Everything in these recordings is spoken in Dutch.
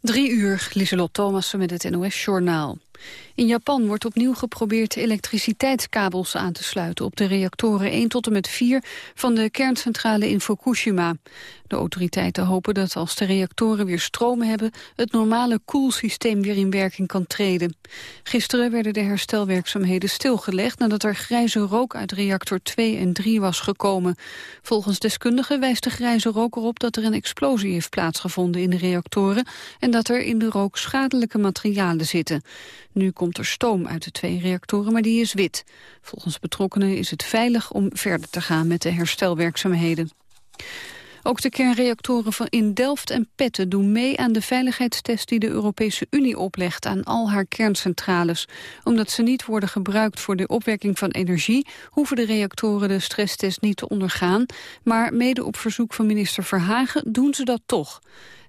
Drie uur, Lieselot Thomassen met het NOS-journaal. In Japan wordt opnieuw geprobeerd elektriciteitskabels aan te sluiten op de reactoren 1 tot en met 4 van de kerncentrale in Fukushima. De autoriteiten hopen dat als de reactoren weer stroom hebben, het normale koelsysteem weer in werking kan treden. Gisteren werden de herstelwerkzaamheden stilgelegd nadat er grijze rook uit reactor 2 en 3 was gekomen. Volgens deskundigen wijst de grijze rook erop dat er een explosie heeft plaatsgevonden in de reactoren en dat er in de rook schadelijke materialen zitten. Nu komt er stoom uit de twee reactoren, maar die is wit. Volgens betrokkenen is het veilig om verder te gaan met de herstelwerkzaamheden. Ook de kernreactoren van in Delft en Petten doen mee aan de veiligheidstest die de Europese Unie oplegt aan al haar kerncentrales. Omdat ze niet worden gebruikt voor de opwekking van energie, hoeven de reactoren de stresstest niet te ondergaan. Maar mede op verzoek van minister Verhagen doen ze dat toch.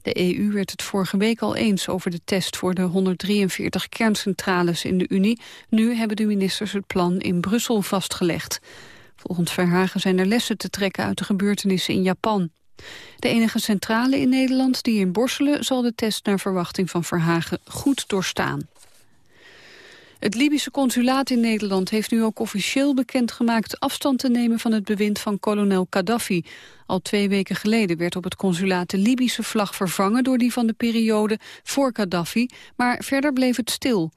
De EU werd het vorige week al eens over de test voor de 143 kerncentrales in de Unie. Nu hebben de ministers het plan in Brussel vastgelegd. Volgens Verhagen zijn er lessen te trekken uit de gebeurtenissen in Japan. De enige centrale in Nederland die in Borselen zal de test naar verwachting van Verhagen goed doorstaan. Het Libische consulaat in Nederland heeft nu ook officieel bekendgemaakt afstand te nemen van het bewind van kolonel Gaddafi. Al twee weken geleden werd op het consulaat de Libische vlag vervangen door die van de periode voor Gaddafi, maar verder bleef het stil.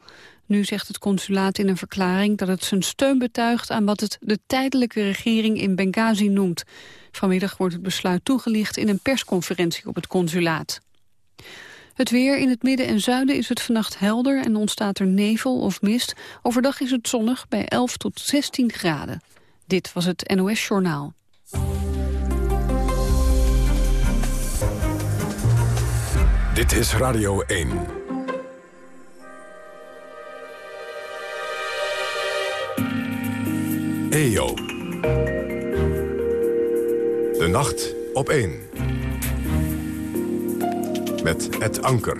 Nu zegt het consulaat in een verklaring dat het zijn steun betuigt aan wat het de tijdelijke regering in Benghazi noemt. Vanmiddag wordt het besluit toegelicht in een persconferentie op het consulaat. Het weer in het midden en zuiden is het vannacht helder en ontstaat er nevel of mist. Overdag is het zonnig bij 11 tot 16 graden. Dit was het NOS Journaal. Dit is Radio 1. EO. De nacht op 1 met het anker.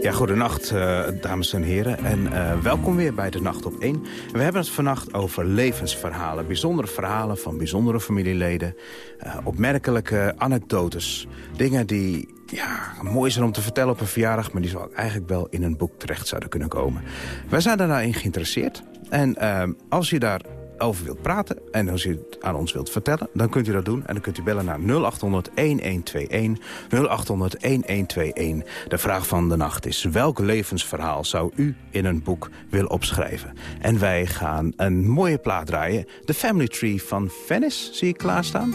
Ja, goedenacht, uh, dames en heren. En uh, welkom weer bij De Nacht op 1. We hebben het vannacht over levensverhalen. Bijzondere verhalen van bijzondere familieleden. Uh, opmerkelijke anekdotes. Dingen die ja, mooi zijn om te vertellen op een verjaardag... maar die zo eigenlijk wel in een boek terecht zouden kunnen komen. Wij zijn daarin geïnteresseerd. En als je daar over wilt praten en als u het aan ons wilt vertellen... dan kunt u dat doen en dan kunt u bellen naar 0800-1121. 0800-1121. De vraag van de nacht is... welk levensverhaal zou u in een boek willen opschrijven? En wij gaan een mooie plaat draaien. The Family Tree van Venice, zie ik klaarstaan.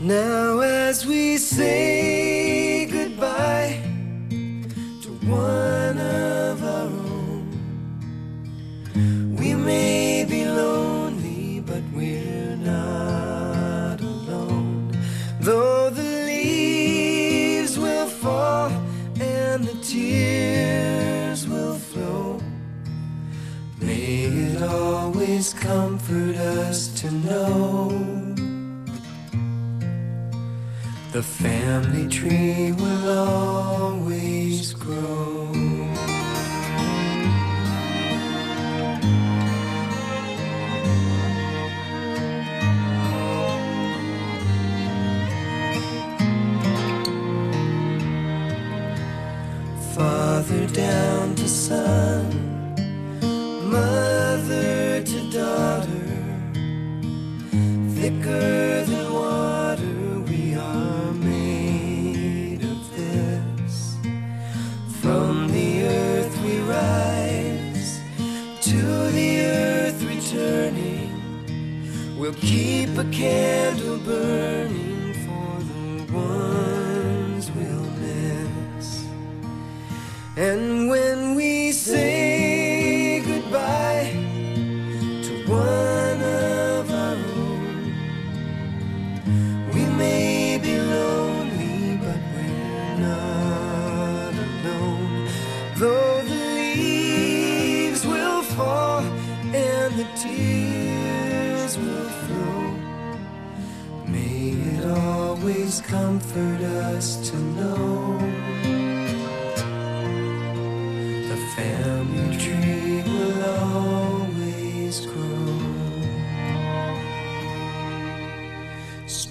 Now, as we say goodbye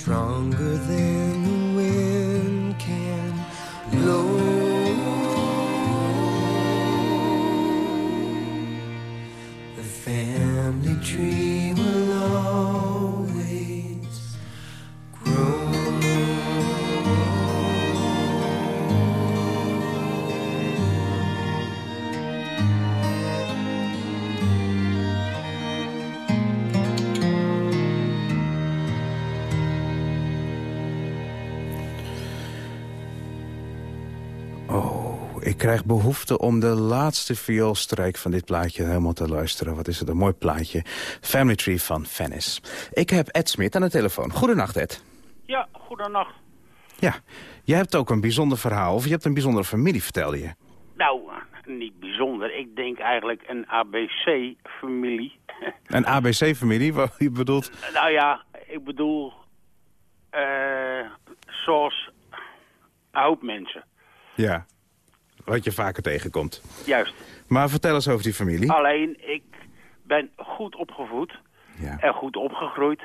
stronger than ik krijg behoefte om de laatste vioolstrijk van dit plaatje helemaal te luisteren. Wat is het een mooi plaatje. Family Tree van Venice. Ik heb Ed Smit aan de telefoon. Goedenacht, Ed. Ja, goedenacht. Ja, je hebt ook een bijzonder verhaal, of je hebt een bijzondere familie, vertelde je. Nou, niet bijzonder. Ik denk eigenlijk een ABC-familie. Een ABC-familie, wat je bedoelt? nou ja, ik bedoel... eh, zoals hoop mensen. Ja, wat je vaker tegenkomt. Juist. Maar vertel eens over die familie. Alleen, ik ben goed opgevoed Ja. en goed opgegroeid.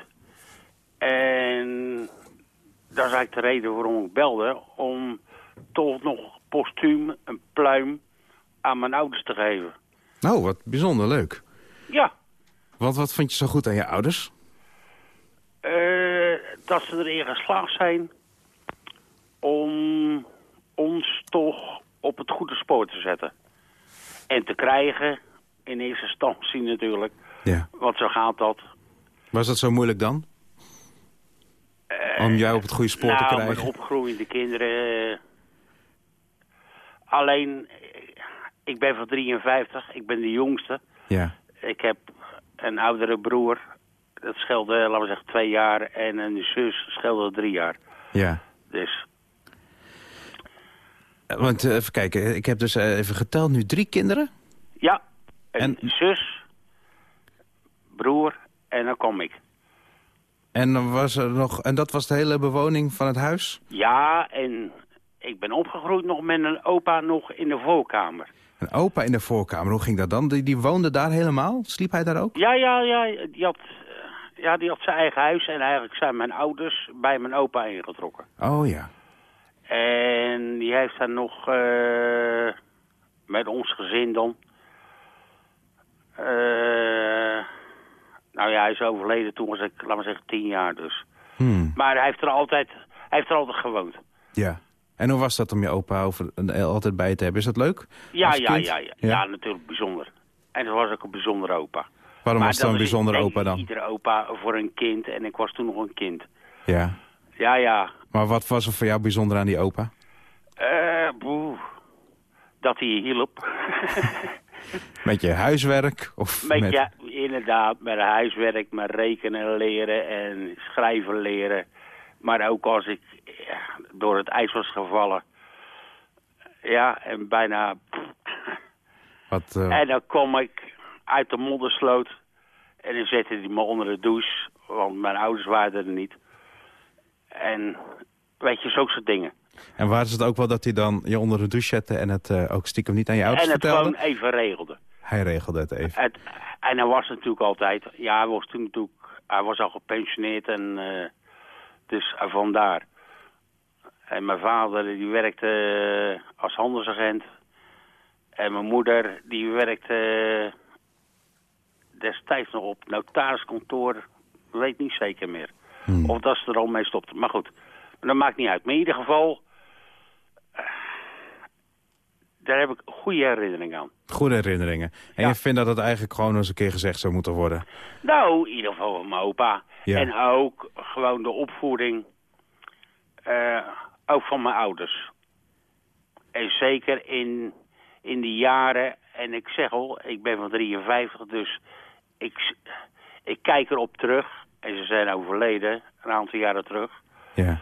En dat is eigenlijk de reden waarom ik belde. Om toch nog postuum een pluim aan mijn ouders te geven. Oh, wat bijzonder leuk. Ja, Want wat vond je zo goed aan je ouders? Eh, dat ze erin geslaagd zijn om ons toch op het goede spoor te zetten. En te krijgen, in eerste instantie natuurlijk, Ja. want zo gaat dat. Was dat zo moeilijk dan? Om jou op het goede spoor nou, te krijgen? met opgroeiende kinderen. eh, alleen, ik ben van 53, ik ben de jongste. Ja. Ik heb een oudere broer, dat scheelde, laten we zeggen, twee jaar. En een zus scheelde drie jaar. Ja. Dus Want eh, even kijken, ik heb dus eh, even geteld nu drie kinderen. Ja, een En- zus, broer en dan kom ik. En, dan was er nog, en dat was de hele bewoning van het huis? Ja, en ik ben opgegroeid nog met een opa nog in de voorkamer. Een opa in de voorkamer, hoe ging dat dan? Die, die woonde daar helemaal? Sliep hij daar ook? Ja, ja, ja, die had, ja, die had zijn eigen huis en eigenlijk zijn mijn ouders bij mijn opa ingetrokken. Oh ja. En die heeft daar nog eh, met ons gezin dan. eh, nou ja, hij is overleden toen was ik, laten we zeggen, tien jaar dus. Hmm. Maar hij heeft er altijd, hij heeft er altijd gewoond. Ja. En hoe was dat om je opa over, eh, altijd bij te hebben? Is dat leuk? Ja, ja, ja, ja, ja. natuurlijk bijzonder. En dat was ook een bijzondere opa. Waarom Maar was het dan een bijzondere denk opa dan? Iedere opa voor een kind en ik was toen nog een kind. Ja. Ja, ja. Maar wat was er voor jou bijzonder aan die opa? Eh, boe. Dat hij hielp. Met je huiswerk? Of met, met... ja, inderdaad, met huiswerk, met rekenen leren en schrijven leren. Maar ook als ik ja, door het ijs was gevallen. Ja, en bijna... Wat, eh, En dan kom ik uit de moddersloot. En dan zette hij me onder de douche. Want mijn ouders waren er niet. En weet je, zulke soort dingen. En waar is het ook wel dat hij dan je onder de douche zette... en het eh, ook stiekem niet aan je ouders en het vertelde? gewoon even regelde. Hij regelde het even. Het, en hij was natuurlijk altijd... Ja, hij was toen natuurlijk... Hij was al gepensioneerd en... eh, dus eh, vandaar. En mijn vader die werkte eh, als handelsagent. En mijn moeder die werkte destijds nog op notariskantoor. Weet niet zeker meer. Hmm. Of dat ze er al mee stopte. Maar goed, dat maakt niet uit. Maar in ieder geval... eh, daar heb ik goede herinneringen aan. Goede herinneringen. En Ja. je vindt dat het eigenlijk gewoon eens een keer gezegd zou moeten worden? Nou, in ieder geval van mijn opa. Ja. En ook gewoon de opvoeding. eh, ook van mijn ouders. En zeker in, in die jaren, en ik zeg al, ik ben van 53, dus ik, ik kijk erop terug. En ze zijn overleden, een aantal jaren terug. Ja.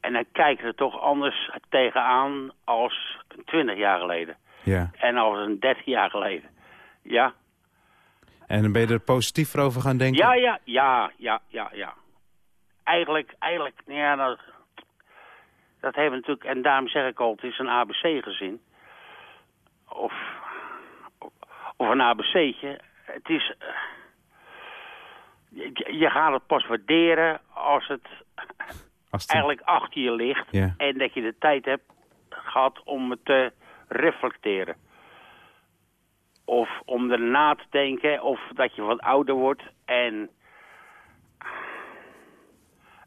En dan kijk ik er toch anders tegenaan als 20 jaar geleden. Ja. En als een 30 jaar geleden. Ja, En dan ben je er positief over gaan denken? ja, ja, ja, ja, ja, ja. Eigenlijk, eigenlijk, ja, dat, dat hebben natuurlijk, en daarom zeg ik al, het is een ABC-gezin. Of, of een ABC'tje. Het is, eh, je, je gaat het pas waarderen als het Als het- eigenlijk achter je ligt. Ja. En dat je de tijd hebt gehad om het te reflecteren. Of om erna te denken, of dat je wat ouder wordt. En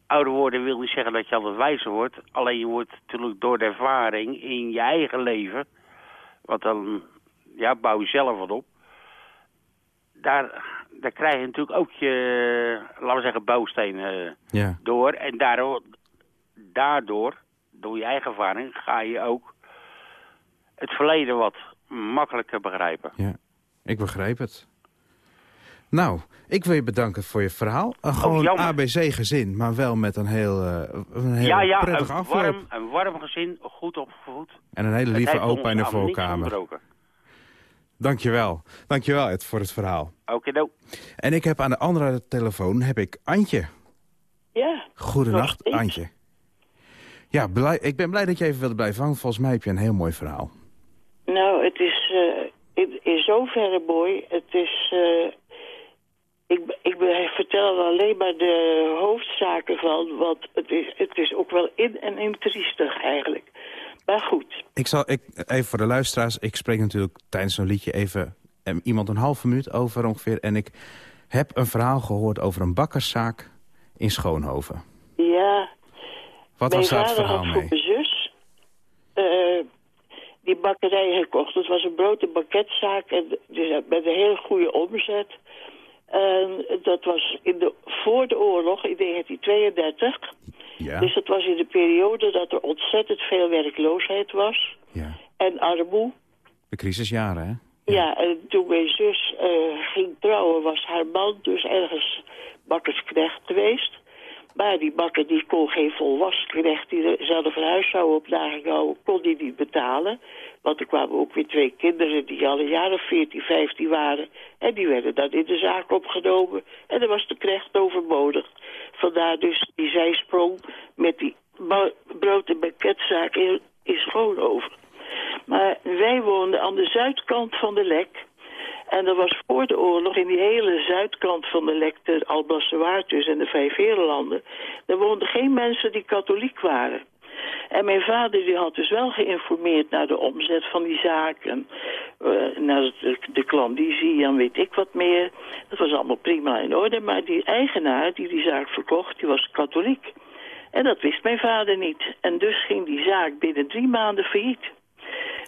ouder worden wil niet zeggen dat je altijd wijzer wordt. Alleen je wordt natuurlijk door de ervaring in je eigen leven... want dan ja, bouw je zelf wat op... Daar, daar krijg je natuurlijk ook je, laten we zeggen, bouwstenen Ja. door. En daardoor, daardoor, door je eigen ervaring, ga je ook het verleden wat makkelijker begrijpen. Ja, ik begrijp het. Nou, ik wil je bedanken voor je verhaal. Een gewoon Oh, jammer. ABC-gezin, maar wel met een heel, eh, een heel ja, ja, een afloop. warm, een warm gezin, goed opgevoed. En een hele lieve opa in de voorkamer. Dankjewel. Dankjewel Ed, voor het verhaal. Oké, nou. En ik heb aan de andere telefoon heb ik Antje. Ja, Goedenacht? Antje. Ja, blij, ik ben blij dat je even wilde blijven hangen. Volgens mij heb je een heel mooi verhaal. nou, het is eh, in, in zoverre mooi. Het is... eh, ik, ik ben- vertel er alleen maar de hoofdzaken van, want het is, het is ook wel in en in triestig eigenlijk. Maar goed, Ik zal, ik, even voor de luisteraars, ik spreek natuurlijk tijdens zo'n liedje even eh, iemand een halve minuut over ongeveer. En ik heb een verhaal gehoord over een bakkerszaak in Schoonhoven. ja, Wat was daar het vader verhaal had mee? mijn zus eh, die bakkerij gekocht. Het was een brood- en banketzaak en dus met een hele goede omzet. En dat was in de, voor de oorlog, in 1932. Ja, Dus dat was in de periode dat er ontzettend veel werkloosheid was. ja. En armoe. De crisisjaren, hè? Ja, en toen mijn zus eh, ging trouwen was haar man dus ergens bakkersknecht geweest. Maar die bakker die kon geen volwassen knecht die er zelf een huishouden op houden, kon die niet betalen. Want er kwamen ook weer twee kinderen die al een jaar of 14, 15 waren. En die werden dan in de zaak opgenomen. En dan was de knecht overbodig. Vandaar dus die zijsprong met die brood- en banketzaak in, in Schoonhoven. Maar wij woonden aan de zuidkant van de Lek. En dat was voor de oorlog in die hele zuidkant van de Lek, de Alblassewaard dus en de Vijf Herenlanden. Daar woonden geen mensen die katholiek waren. En mijn vader die had dus wel geïnformeerd naar de omzet van die zaken. eh, naar de, de klandizie en weet ik wat meer. Dat was allemaal prima in orde. Maar die eigenaar die die zaak verkocht, die was katholiek. En dat wist mijn vader niet. En dus ging die zaak binnen drie maanden failliet.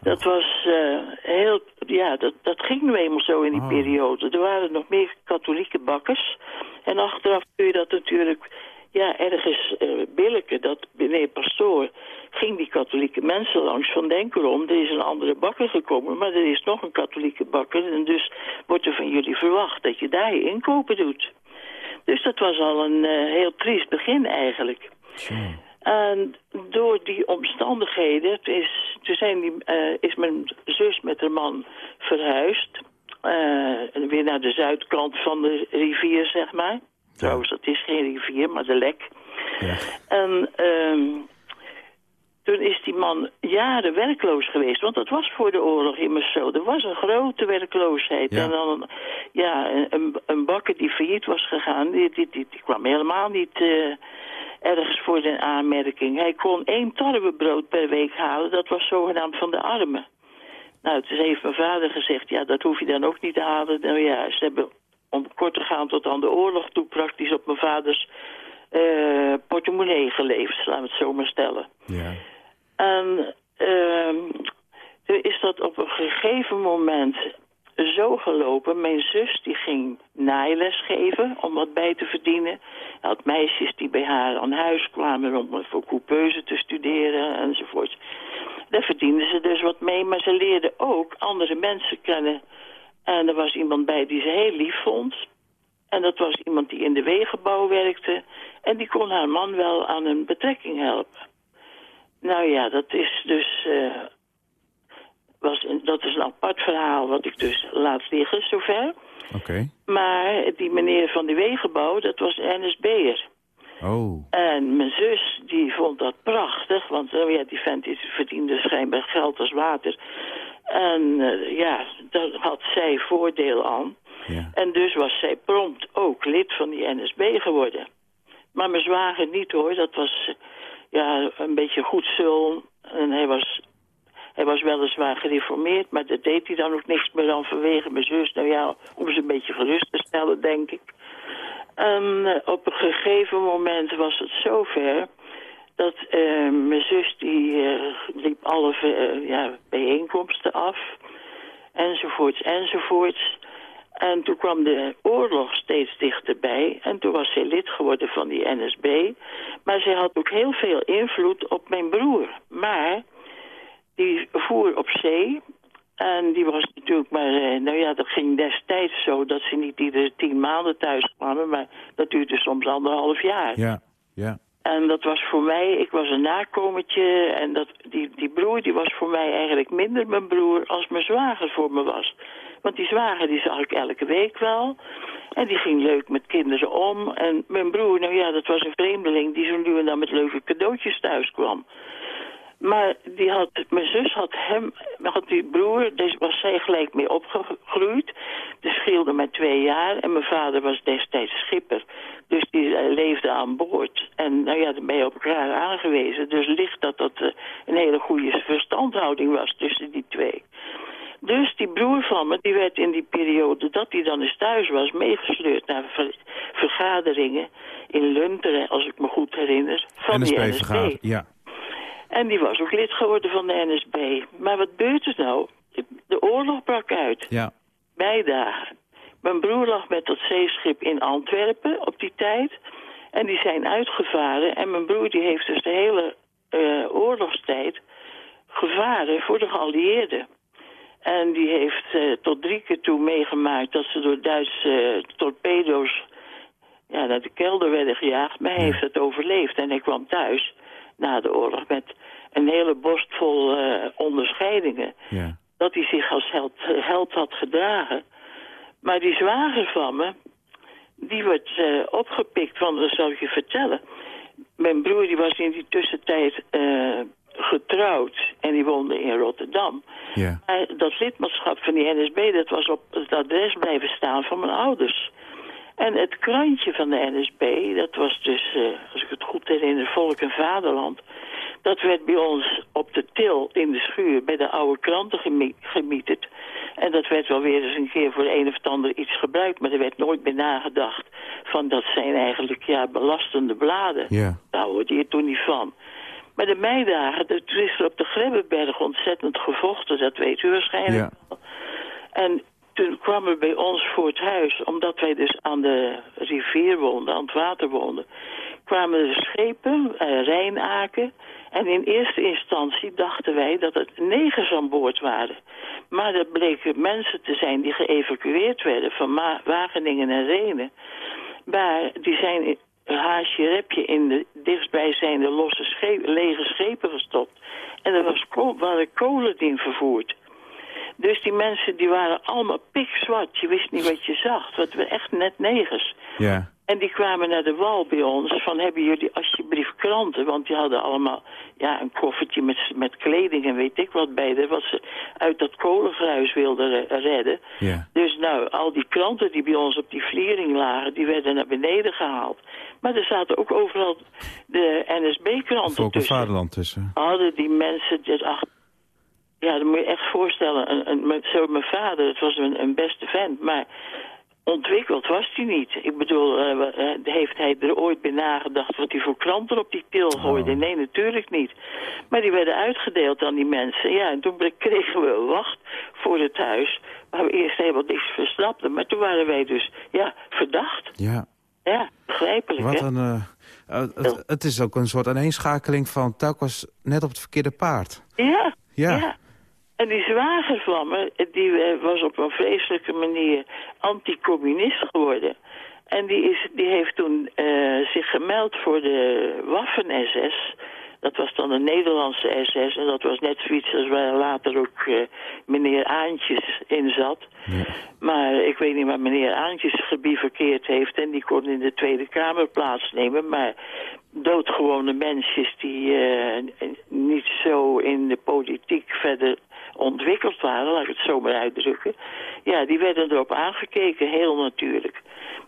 Dat was eh, heel, ja, dat, dat ging nu eenmaal zo in die Oh. periode. Er waren nog meer katholieke bakkers. En achteraf kun je dat natuurlijk, ja, ergens billijken. Dat meneer Pastoor ging die katholieke mensen langs van denken om. Er is een andere bakker gekomen, maar er is nog een katholieke bakker. En dus wordt er van jullie verwacht dat je daar je inkopen doet. Dus dat was al een eh, heel triest begin eigenlijk. En door die omstandigheden het is, toen zijn die, eh, is mijn zus met haar man verhuisd. weer naar de zuidkant van de rivier, zeg maar. Trouwens, dat is geen rivier, maar de lek. Ja. En ehm, toen is die man jaren werkloos geweest. Want dat was voor de oorlog immers zo. Er was een grote werkloosheid. Ja. En dan ja, een, een bakker die failliet was gegaan... die, die, die, die kwam helemaal niet eh, ergens voor de aanmerking. Hij kon één tarwebrood per week halen. Dat was zogenaamd van de armen. Nou, toen heeft mijn vader gezegd... ja, dat hoef je dan ook niet te halen. Nou ja, ze hebben om kort te gaan tot aan de oorlog toe... praktisch op mijn vaders eh portemonnee geleefd, laten we het zo maar stellen. Ja. En toen is dat op een gegeven moment zo gelopen. Mijn zus die ging naailes geven om wat bij te verdienen. Hij had meisjes die bij haar aan huis kwamen om voor coupeuse te studeren enzovoort. Daar verdienden ze dus wat mee, maar ze leerden ook andere mensen kennen. En er was iemand bij die ze heel lief vond. En dat was iemand die in de wegenbouw werkte. En die kon haar man wel aan een betrekking helpen. Nou ja, dat is dus... eh, was een, dat is een apart verhaal wat ik dus laat liggen, zover. Oké. Maar die meneer van de wegenbouw, dat was NSB'er. Oh. En mijn zus, die vond dat prachtig, want oh ja, die vent die verdiende schijnbaar geld als water. En eh, ja, daar had zij voordeel aan. Ja. En dus was zij prompt ook lid van die NSB geworden. Maar mijn zwager niet hoor, dat was ja, een beetje goed zul. En hij was, hij was weliswaar gereformeerd, maar dat deed hij dan ook niks meer dan vanwege mijn zus. Nou ja, om ze een beetje gerust te stellen, denk ik. En eh, op een gegeven moment was het zover dat eh, mijn zus die eh, liep alle eh, ja, bijeenkomsten af, enzovoorts, enzovoorts. En toen kwam de oorlog steeds dichterbij en toen was zij lid geworden van die NSB. Maar zij had ook heel veel invloed op mijn broer. Maar die voer op zee en die was natuurlijk maar, nou ja, dat ging destijds zo dat ze niet iedere tien maanden thuis kwamen, maar dat duurde soms anderhalf jaar. Ja. Ja. En dat was voor mij, ik was een nakomertje en dat, die, die broer die was voor mij eigenlijk minder mijn broer als mijn zwager voor me was. Want die zwager die zag ik elke week wel en die ging leuk met kinderen om. En mijn broer, nou ja, dat was een vreemdeling die zo nu en dan met leuke cadeautjes thuis kwam. Maar die had, mijn zus had hem, had die broer, dus was zij gelijk mee opgegroeid. De scheelde maar twee jaar en mijn vader was destijds schipper. Dus die eh, leefde aan boord. Nou ja, dan ben je op elkaar aangewezen. Dus licht dat dat eh, een hele goede verstandhouding was tussen die twee. Dus die broer van me, die werd in die periode dat hij dan eens thuis was... meegesleurd naar ver- vergaderingen in Lunteren, als ik me goed herinner. Van die NSB NSB. vergaderd. Ja. En die was ook lid geworden van de NSB. Maar wat gebeurt er nou? De oorlog brak uit. Ja. Bijdagen. Mijn broer lag met dat zeeschip in Antwerpen op die tijd. En die zijn uitgevaren. En mijn broer die heeft dus de hele eh, oorlogstijd gevaren voor de geallieerden. En die heeft eh, tot drie keer toe meegemaakt dat ze door Duitse eh, torpedo's ja, naar de kelder werden gejaagd. Maar hij heeft het overleefd en hij kwam thuis na de oorlog met een hele borst vol onderscheidingen. Ja. Dat hij zich als held, held had gedragen. Maar die zwager van me, die werd eh, opgepikt, want dat zal ik je vertellen. Mijn broer die was in die tussentijd eh, getrouwd en die woonde in Rotterdam. Ja. Maar dat lidmaatschap van die NSB, dat was op het adres blijven staan van mijn ouders. En het krantje van de NSB, dat was dus, eh, als ik het goed herinner, Volk en Vaderland. Dat werd bij ons op de til in de schuur bij de oude kranten gemi- gemieterd. En dat werd wel weer eens een keer voor een of het ander iets gebruikt. Maar er werd nooit bij nagedacht van dat zijn eigenlijk ja, belastende bladen. Ja. Daar hoorde je toen niet van. Maar de meidagen, er is er op de Grebbeberg ontzettend gevochten. Dat weet u waarschijnlijk wel. En toen kwamen we bij ons voor het huis, omdat wij dus aan de rivier woonden, aan het water woonden, kwamen er schepen, eh, Rijnaken. En in eerste instantie dachten wij dat het negers aan boord waren. Maar dat bleken mensen te zijn die geëvacueerd werden van Ma- Wageningen en Renen. Maar die zijn haasje repje in de dichtstbijzijnde losse lege schepen gestopt. En er was waren kolen in vervoerd. Dus die mensen die waren allemaal pikzwart. Je wist niet wat je zag. Het waren echt net negers. Ja. En die kwamen naar de wal bij ons van hebben jullie alsjeblieft kranten? Want die hadden allemaal ja, een koffertje met, met kleding en weet ik wat bij. Wat ze uit dat kolengruis wilden re- redden. Ja. Dus nou, al die kranten die bij ons op die vliering lagen, die werden naar beneden gehaald. Maar er zaten ook overal de NSB-kranten tussen. Vaderland tussen. Hadden die mensen dit ach, ja, dat moet je echt voorstellen. Een, een, zo mijn vader, het was een, een beste vent, maar ontwikkeld was hij niet. Ik bedoel, eh, eh, heeft hij er ooit bij nagedacht wat hij voor kranten op die gooide? Oh. Nee, natuurlijk niet. Maar die werden uitgedeeld aan die mensen. Ja, en toen kregen we een wacht voor het huis, waar we eerst helemaal niks versnapten. Maar toen waren wij dus, ja, verdacht. Ja. Ja, begrijpelijk, Wat hè? een... eh, het, het is ook een soort aaneenschakeling van telkens net op het verkeerde paard. Ja, Ja. En die zwager van me, die eh, was op een vreselijke manier anticommunist geworden. En die, is, die heeft toen eh, zich gemeld voor de Waffen-SS. Dat was dan de Nederlandse SS. En dat was net zoiets als waar later ook eh, meneer Aantjes in zat. Maar ik weet niet waar meneer Aantjes gebivakkeerd heeft. En die kon in de Tweede Kamer plaatsnemen. Maar doodgewone mensjes die niet zo in de politiek verder ontwikkeld waren, laat ik het zo maar uitdrukken. Ja, die werden erop aangekeken, heel natuurlijk.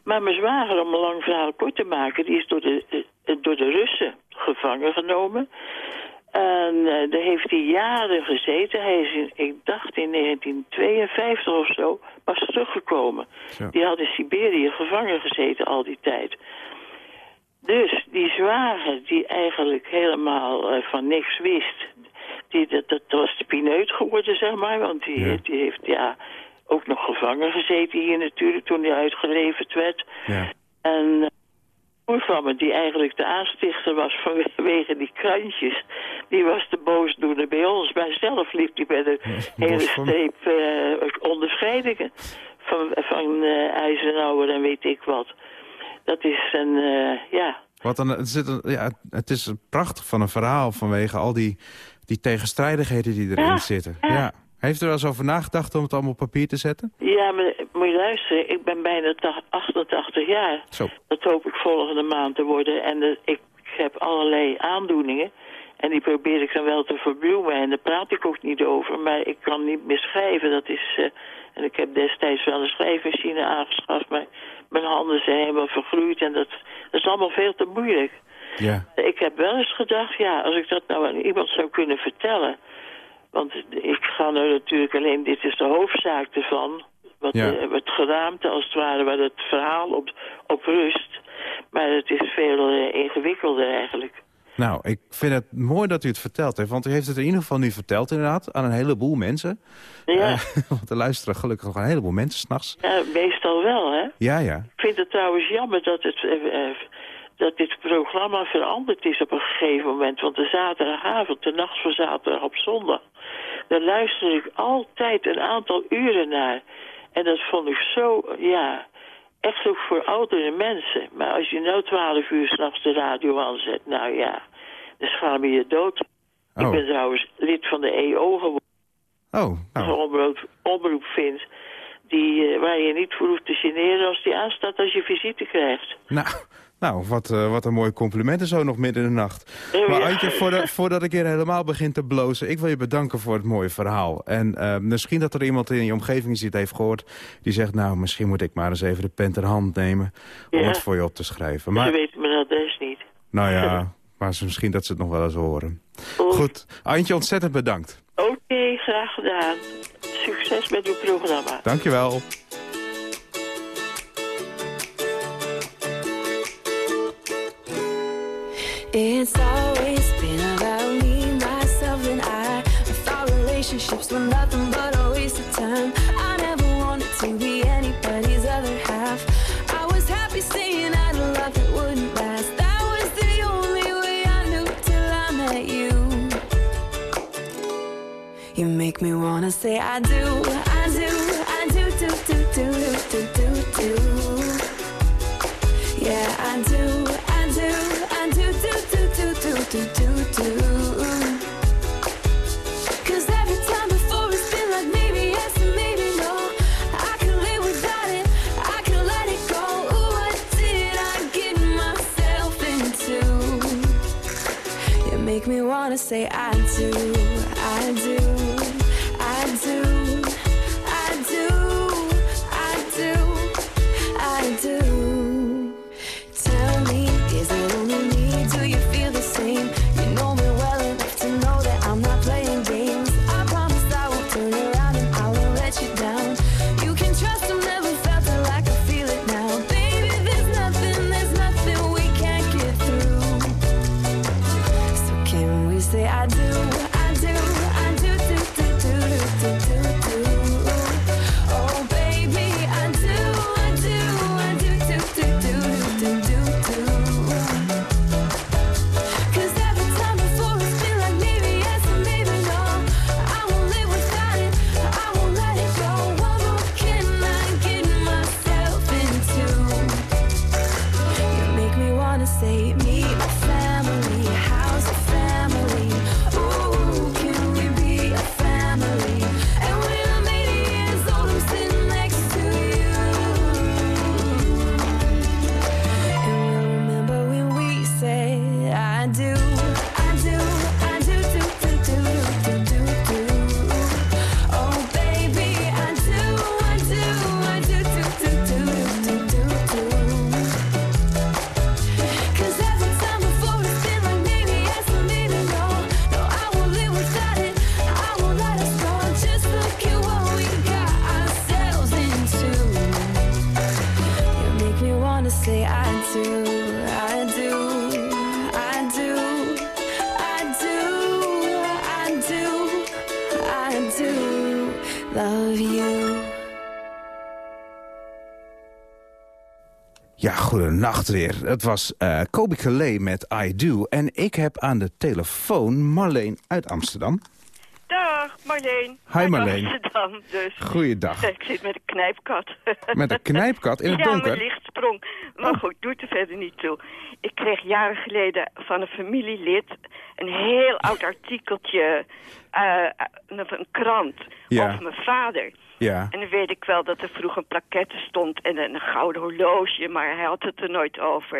Maar mijn zwager, om een lang verhaal kort te maken, die is door de, eh, door de Russen gevangen genomen. En uh, daar heeft hij jaren gezeten. Hij is, in, ik dacht in 1952 of zo, pas teruggekomen. Die had in Siberië gevangen gezeten al die tijd. Dus die zwager, die eigenlijk helemaal uh, van niks wist... Die, dat, dat was de pineut geworden, zeg maar. Want die, Ja. die heeft ja, ook nog gevangen gezeten hier natuurlijk... toen hij uitgeleverd werd. Ja. En uh, broer van me, die eigenlijk de aanstichter was vanwege die krantjes... die was de boosdoener bij ons. Maar zelf liep hij met een hele streep eh, onderscheidingen... van, van eh, Eisenhower en weet ik wat. Dat is een, eh, ja... Wat dan, het, zit een, ja, het is prachtig van een verhaal vanwege al die, die tegenstrijdigheden die erin Ja, zitten. ja. Ja. Heeft u er wel eens over nagedacht om het allemaal op papier te zetten? Ja, maar moet je luisteren, ik ben bijna ta- 88 jaar. Zo. Dat hoop ik volgende maand te worden. En eh, ik heb allerlei aandoeningen. En die probeer ik dan wel te verbloemen. En daar praat ik ook niet over. Maar ik kan niet meer schrijven. Dat is, eh, en ik heb destijds wel een schrijfmachine aangeschaft. Maar mijn handen zijn helemaal vergroeid. En dat, dat is allemaal veel te moeilijk. Ja. Ik heb wel eens gedacht, ja, als ik dat nou aan iemand zou kunnen vertellen. Want ik ga nou natuurlijk alleen, dit is de hoofdzaak ervan. Wat, Ja. eh, het geraamte als het ware, waar het verhaal op, op rust. Maar het is veel eh, ingewikkelder eigenlijk. Nou, ik vind het mooi dat u het verteld heeft. Want u heeft het in ieder geval nu verteld inderdaad aan een heleboel mensen. Ja, Eh, want er luisteren gelukkig nog een heleboel mensen s'nachts. ja meestal wel, hè. Ja, ja. Ik vind het trouwens jammer dat, het, dat dit programma veranderd is op een gegeven moment. Want de zaterdagavond, de nacht van zaterdag op zondag... daar luisterde ik altijd een aantal uren naar. En dat vond ik zo, ja, echt ook voor oudere mensen. Maar als je nou twaalf uur s'nachts de radio aanzet, nou ja, dan schaam je je dood. Oh. Ik ben trouwens lid van de EO geworden, Oh, een nou, omroep, omroep vindt... Die, eh, waar je niet voor hoeft te generen als die aanstaat als je visite krijgt. nou, nou wat, eh, wat een mooi complimenten zo nog midden in de nacht. Maar. Antje, voordat, voordat ik hier helemaal begin te blozen... ik wil je bedanken voor het mooie verhaal. En eh, misschien dat er iemand in je omgeving is die het heeft gehoord... die zegt, nou, misschien moet ik maar eens even de pen ter hand nemen... om Ja. het voor je op te schrijven. Ze Maar, weten mijn adres niet. nou ja, maar ze- misschien dat ze het nog wel eens horen. Oh, Goed, Antje, ontzettend bedankt. Oké, graag gedaan. Succes met uw programma. Dankjewel. It's always been about me, myself, and I. I thought relationships were nothing but a waste of time. I never wanted to be anybody's other half. I was happy saying I'd love that wouldn't last. That was the only way I knew till I met you. You make me wanna say I do, I do, I do, do, do, do, do, do, do. Wanna say I do, I do, Goedenacht weer. Het was eh Kobe Calais met I Do. En ik heb aan de telefoon Marleen uit Amsterdam. Marleen. Hi, Uit Marleen. Amsterdam dus. Goeiedag. Ik zit met een knijpkat. Met een knijpkat in het ja, donker? mijn lichtsprong. Maar Oh. goed, doet er verder niet toe. Ik kreeg jaren geleden van een familielid een heel oud artikeltje, eh, een, een krant, Ja. over mijn vader. Ja. En dan weet ik wel dat er vroeger een plaquette stond en een gouden horloge, maar hij had het er nooit over.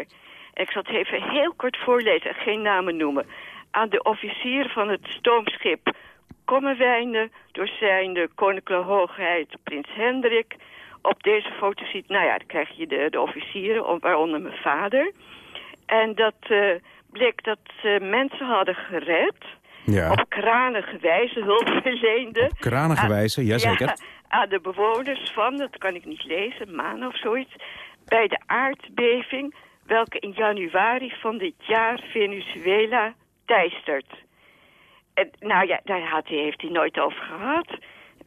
En ik zal het even heel kort voorlezen en geen namen noemen. Aan de officier van het stoomschip Kommerwijnen door zijn koninklijke hoogheid prins Hendrik. Op deze foto ziet, nou ja, dan krijg je de, de officieren, waaronder mijn vader. En dat eh, bleek dat ze mensen hadden gered, Ja. op kranige wijze hulp verleenden. Op kranige aan- wijze, jazeker. Ja, aan de bewoners van, dat kan ik niet lezen, Maan of zoiets, bij de aardbeving welke in januari van dit jaar Venezuela teistert. En, nou ja, daar had hij, heeft hij nooit over gehad.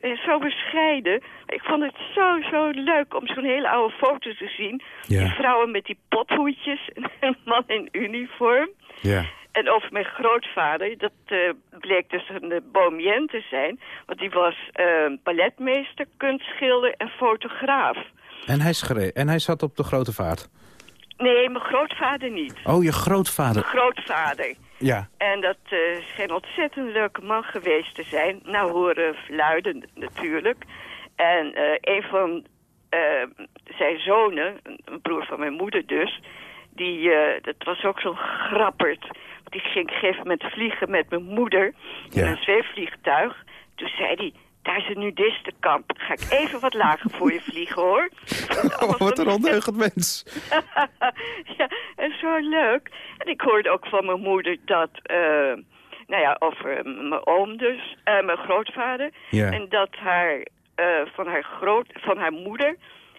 Eh, Zo bescheiden. Ik vond het zo, zo leuk om zo'n hele oude foto te zien. Ja. Die vrouwen met die pothoedjes en een man in uniform. Ja. En over mijn grootvader, dat eh, bleek dus een uh, te zijn. Want die was eh, balletmeester, kunstschilder en fotograaf. En hij, schreef, en hij zat op de grote vaart. Nee, mijn grootvader niet. Oh, je grootvader. Mijn grootvader. Ja. En dat eh, scheen een ontzettend leuke man geweest te zijn. Nou horen fluiten natuurlijk. En eh, een van eh, zijn zonen, een- broer van mijn moeder dus... Die, eh, dat was ook zo'n grapperd. Want die ging op een gegeven moment vliegen met mijn moeder in Ja. een zweefvliegtuig. Toen zei hij, daar is een nudistenkamp. Ga ik even wat lager voor je vliegen hoor. Oh, wat een ondeugend mens. ja, en zo leuk. En ik hoorde ook van mijn moeder dat, eh, nou ja, over eh, mijn oom dus, eh, mijn grootvader. Ja. En dat haar, van, haar groot, van haar moeder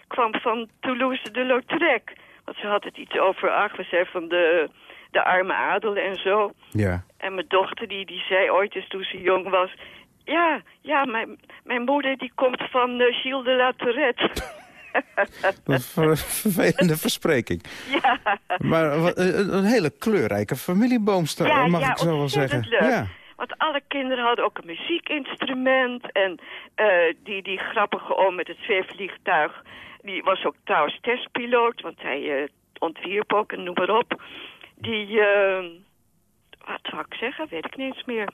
kwam van Toulouse de Lautrec. Want ze had het iets over, ach, we zijn van de, de arme adel en zo. Ja. En mijn dochter die, die zei ooit eens toen ze jong was... Ja, ja, mijn, mijn moeder die komt van eh, Gilles de la Tourette. Een vervelende verspreking. ja. Maar wat, eh, een, een hele kleurrijke familieboomstel, ja, mag ja, ik zo wel zeggen. leuk. Ja. Want alle kinderen hadden ook een muziekinstrument. En eh, die, die grappige oom met het zweefvliegtuig... die was ook trouwens testpiloot, want hij eh, ontwierp ook en noem maar op. Die, eh, wat zou ik zeggen, weet ik niet eens meer.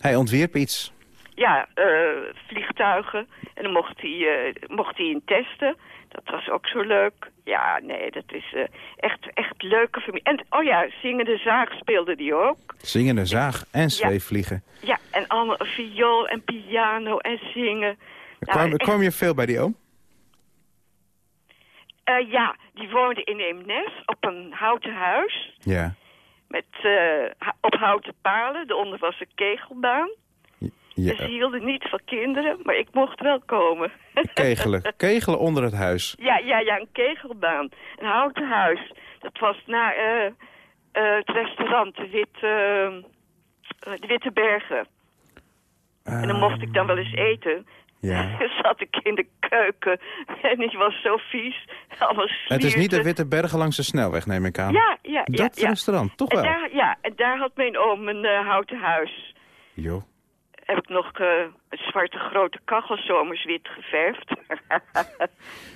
Hij ontwierp iets. Ja, eh, vliegtuigen. En dan mocht hij, eh, mocht hij in testen. Dat was ook zo leuk. Ja, nee, dat is eh, echt, echt leuke familie. En, oh ja, zingende zaag speelde die ook. Zingende zaag en zweefvliegen. Ja, en allemaal viool en piano en zingen. Nou, kwam, echt, kwam je veel bij die oom? ja, die woonde in Eemnes op een houten huis. Ja. Met, eh, op houten palen. Daaronder was een kegelbaan. Ja. Ze hielden niet van kinderen, maar ik mocht wel komen. Kegelen. Kegelen onder het huis. Ja, ja, ja, een kegelbaan. Een houten huis. Dat was naar eh, eh, het restaurant, de Witte, eh, de Witte Bergen. En dan mocht ik dan wel eens eten. Ja. Dan zat ik in de keuken en die was zo vies. Allemaal Het is niet de. Witte Bergen langs de snelweg, neem ik aan. Ja, ja, ja. Dat ja. restaurant, toch En wel? daar, ja, en daar had mijn oom een houten huis. Jo. Heb ik nog eh, een zwarte grote kachel zomers wit geverfd.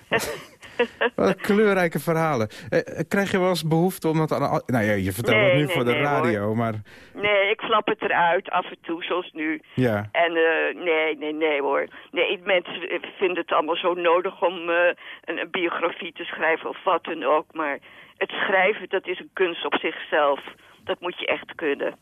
Wat kleurrijke verhalen. Eh, eh, krijg je wel eens behoefte om dat aan... Nou ja, je vertelt Nee, het nu nee, voor de nee, radio, maar... nee, ik flap het eruit af en toe, zoals nu. Ja. En eh, nee, nee, nee hoor. Nee, mensen vinden het allemaal zo nodig om een, een biografie te schrijven of wat dan ook. Maar het schrijven, dat is een kunst op zichzelf. Dat moet je echt kunnen.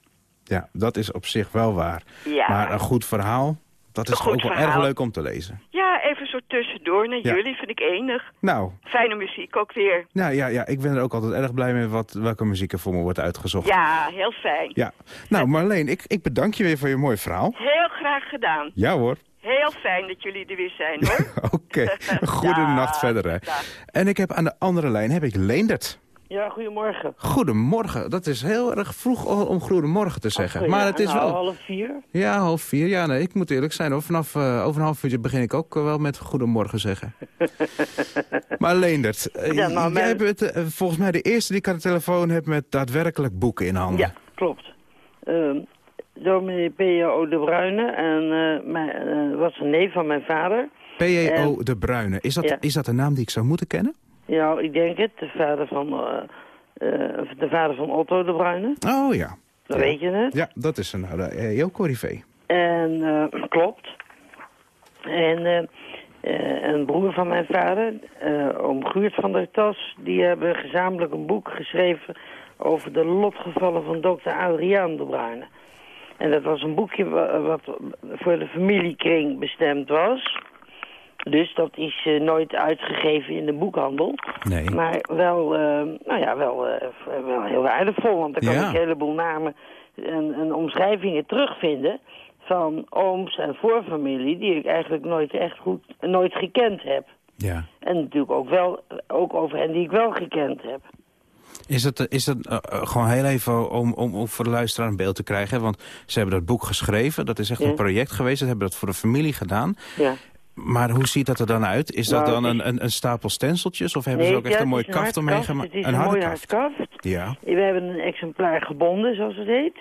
Ja, dat is op zich wel waar. Ja. Maar een goed verhaal, dat is ook wel verhaal. erg leuk om te lezen. Ja, even zo tussendoor naar Ja. jullie vind ik enig. Nou, Fijne muziek ook weer. nou ja, ja, ik ben er ook altijd erg blij mee wat, welke muziek er voor me wordt uitgezocht. Ja, heel fijn. Ja. Nou, Marleen, ik, ik bedank je weer voor je mooi verhaal. Heel graag gedaan. Ja hoor. Heel fijn dat jullie er weer zijn hoor. Oké, goede Dag, nacht verder. Hè. dag. En ik heb aan de andere lijn heb ik Leendert. Ja, goedemorgen. Goedemorgen. Dat is heel erg vroeg om goedemorgen te zeggen. Ach, maar ja, het is nou, wel... half vier. Ja, half vier. Ja, nee, ik moet eerlijk zijn. Hoor. Vanaf eh, over een half uurtje begin ik ook eh, wel met goedemorgen zeggen. maar Leendert, eh, Ja, nou, jij mijn- bent volgens mij de eerste die ik aan de telefoon heb met daadwerkelijk boeken in handen. Ja, klopt. Ehm dominee P.O. de Bruyne en mijn, was een neef van mijn vader. En- de Bruyne. Is dat, Ja. is dat een naam die ik zou moeten kennen? Ja, ik denk het. De vader van, eh, eh, de vader van Otto de Bruyne. Oh ja. Dat Ja. weet je het. Ja, dat is een nou, de EO Corrivé. En eh, klopt. En eh, eh, een broer van mijn vader, eh oom Guurt van der Tas... die hebben gezamenlijk een boek geschreven... over de lotgevallen van dokter Adriaan de Bruyne. En dat was een boekje wa- wat voor de familiekring bestemd was. Dus dat is eh, nooit uitgegeven in de boekhandel. Nee. Maar wel, eh, nou ja, wel, eh, wel heel waardevol. Want dan kan ik een heleboel namen en, en omschrijvingen terugvinden van ooms en voorfamilie die ik eigenlijk nooit echt goed, nooit gekend heb. Ja. En natuurlijk ook wel, ook over hen die ik wel gekend heb. Is het, is eh, gewoon heel even om, om, om voor de luisteraar een beeld te krijgen? Want ze hebben dat boek geschreven. Dat is echt Ja. een project geweest. Ze hebben dat voor de familie gedaan. Ja. Maar hoe ziet dat er dan uit? Is dat Nou, dan een, een, een stapel stenciltjes? Of hebben ze ook echt ja, een het mooi is kaft ermee gemaakt? Het is een, harde mooie kaft. hardkaft. Ja. We hebben een exemplaar gebonden, zoals het heet.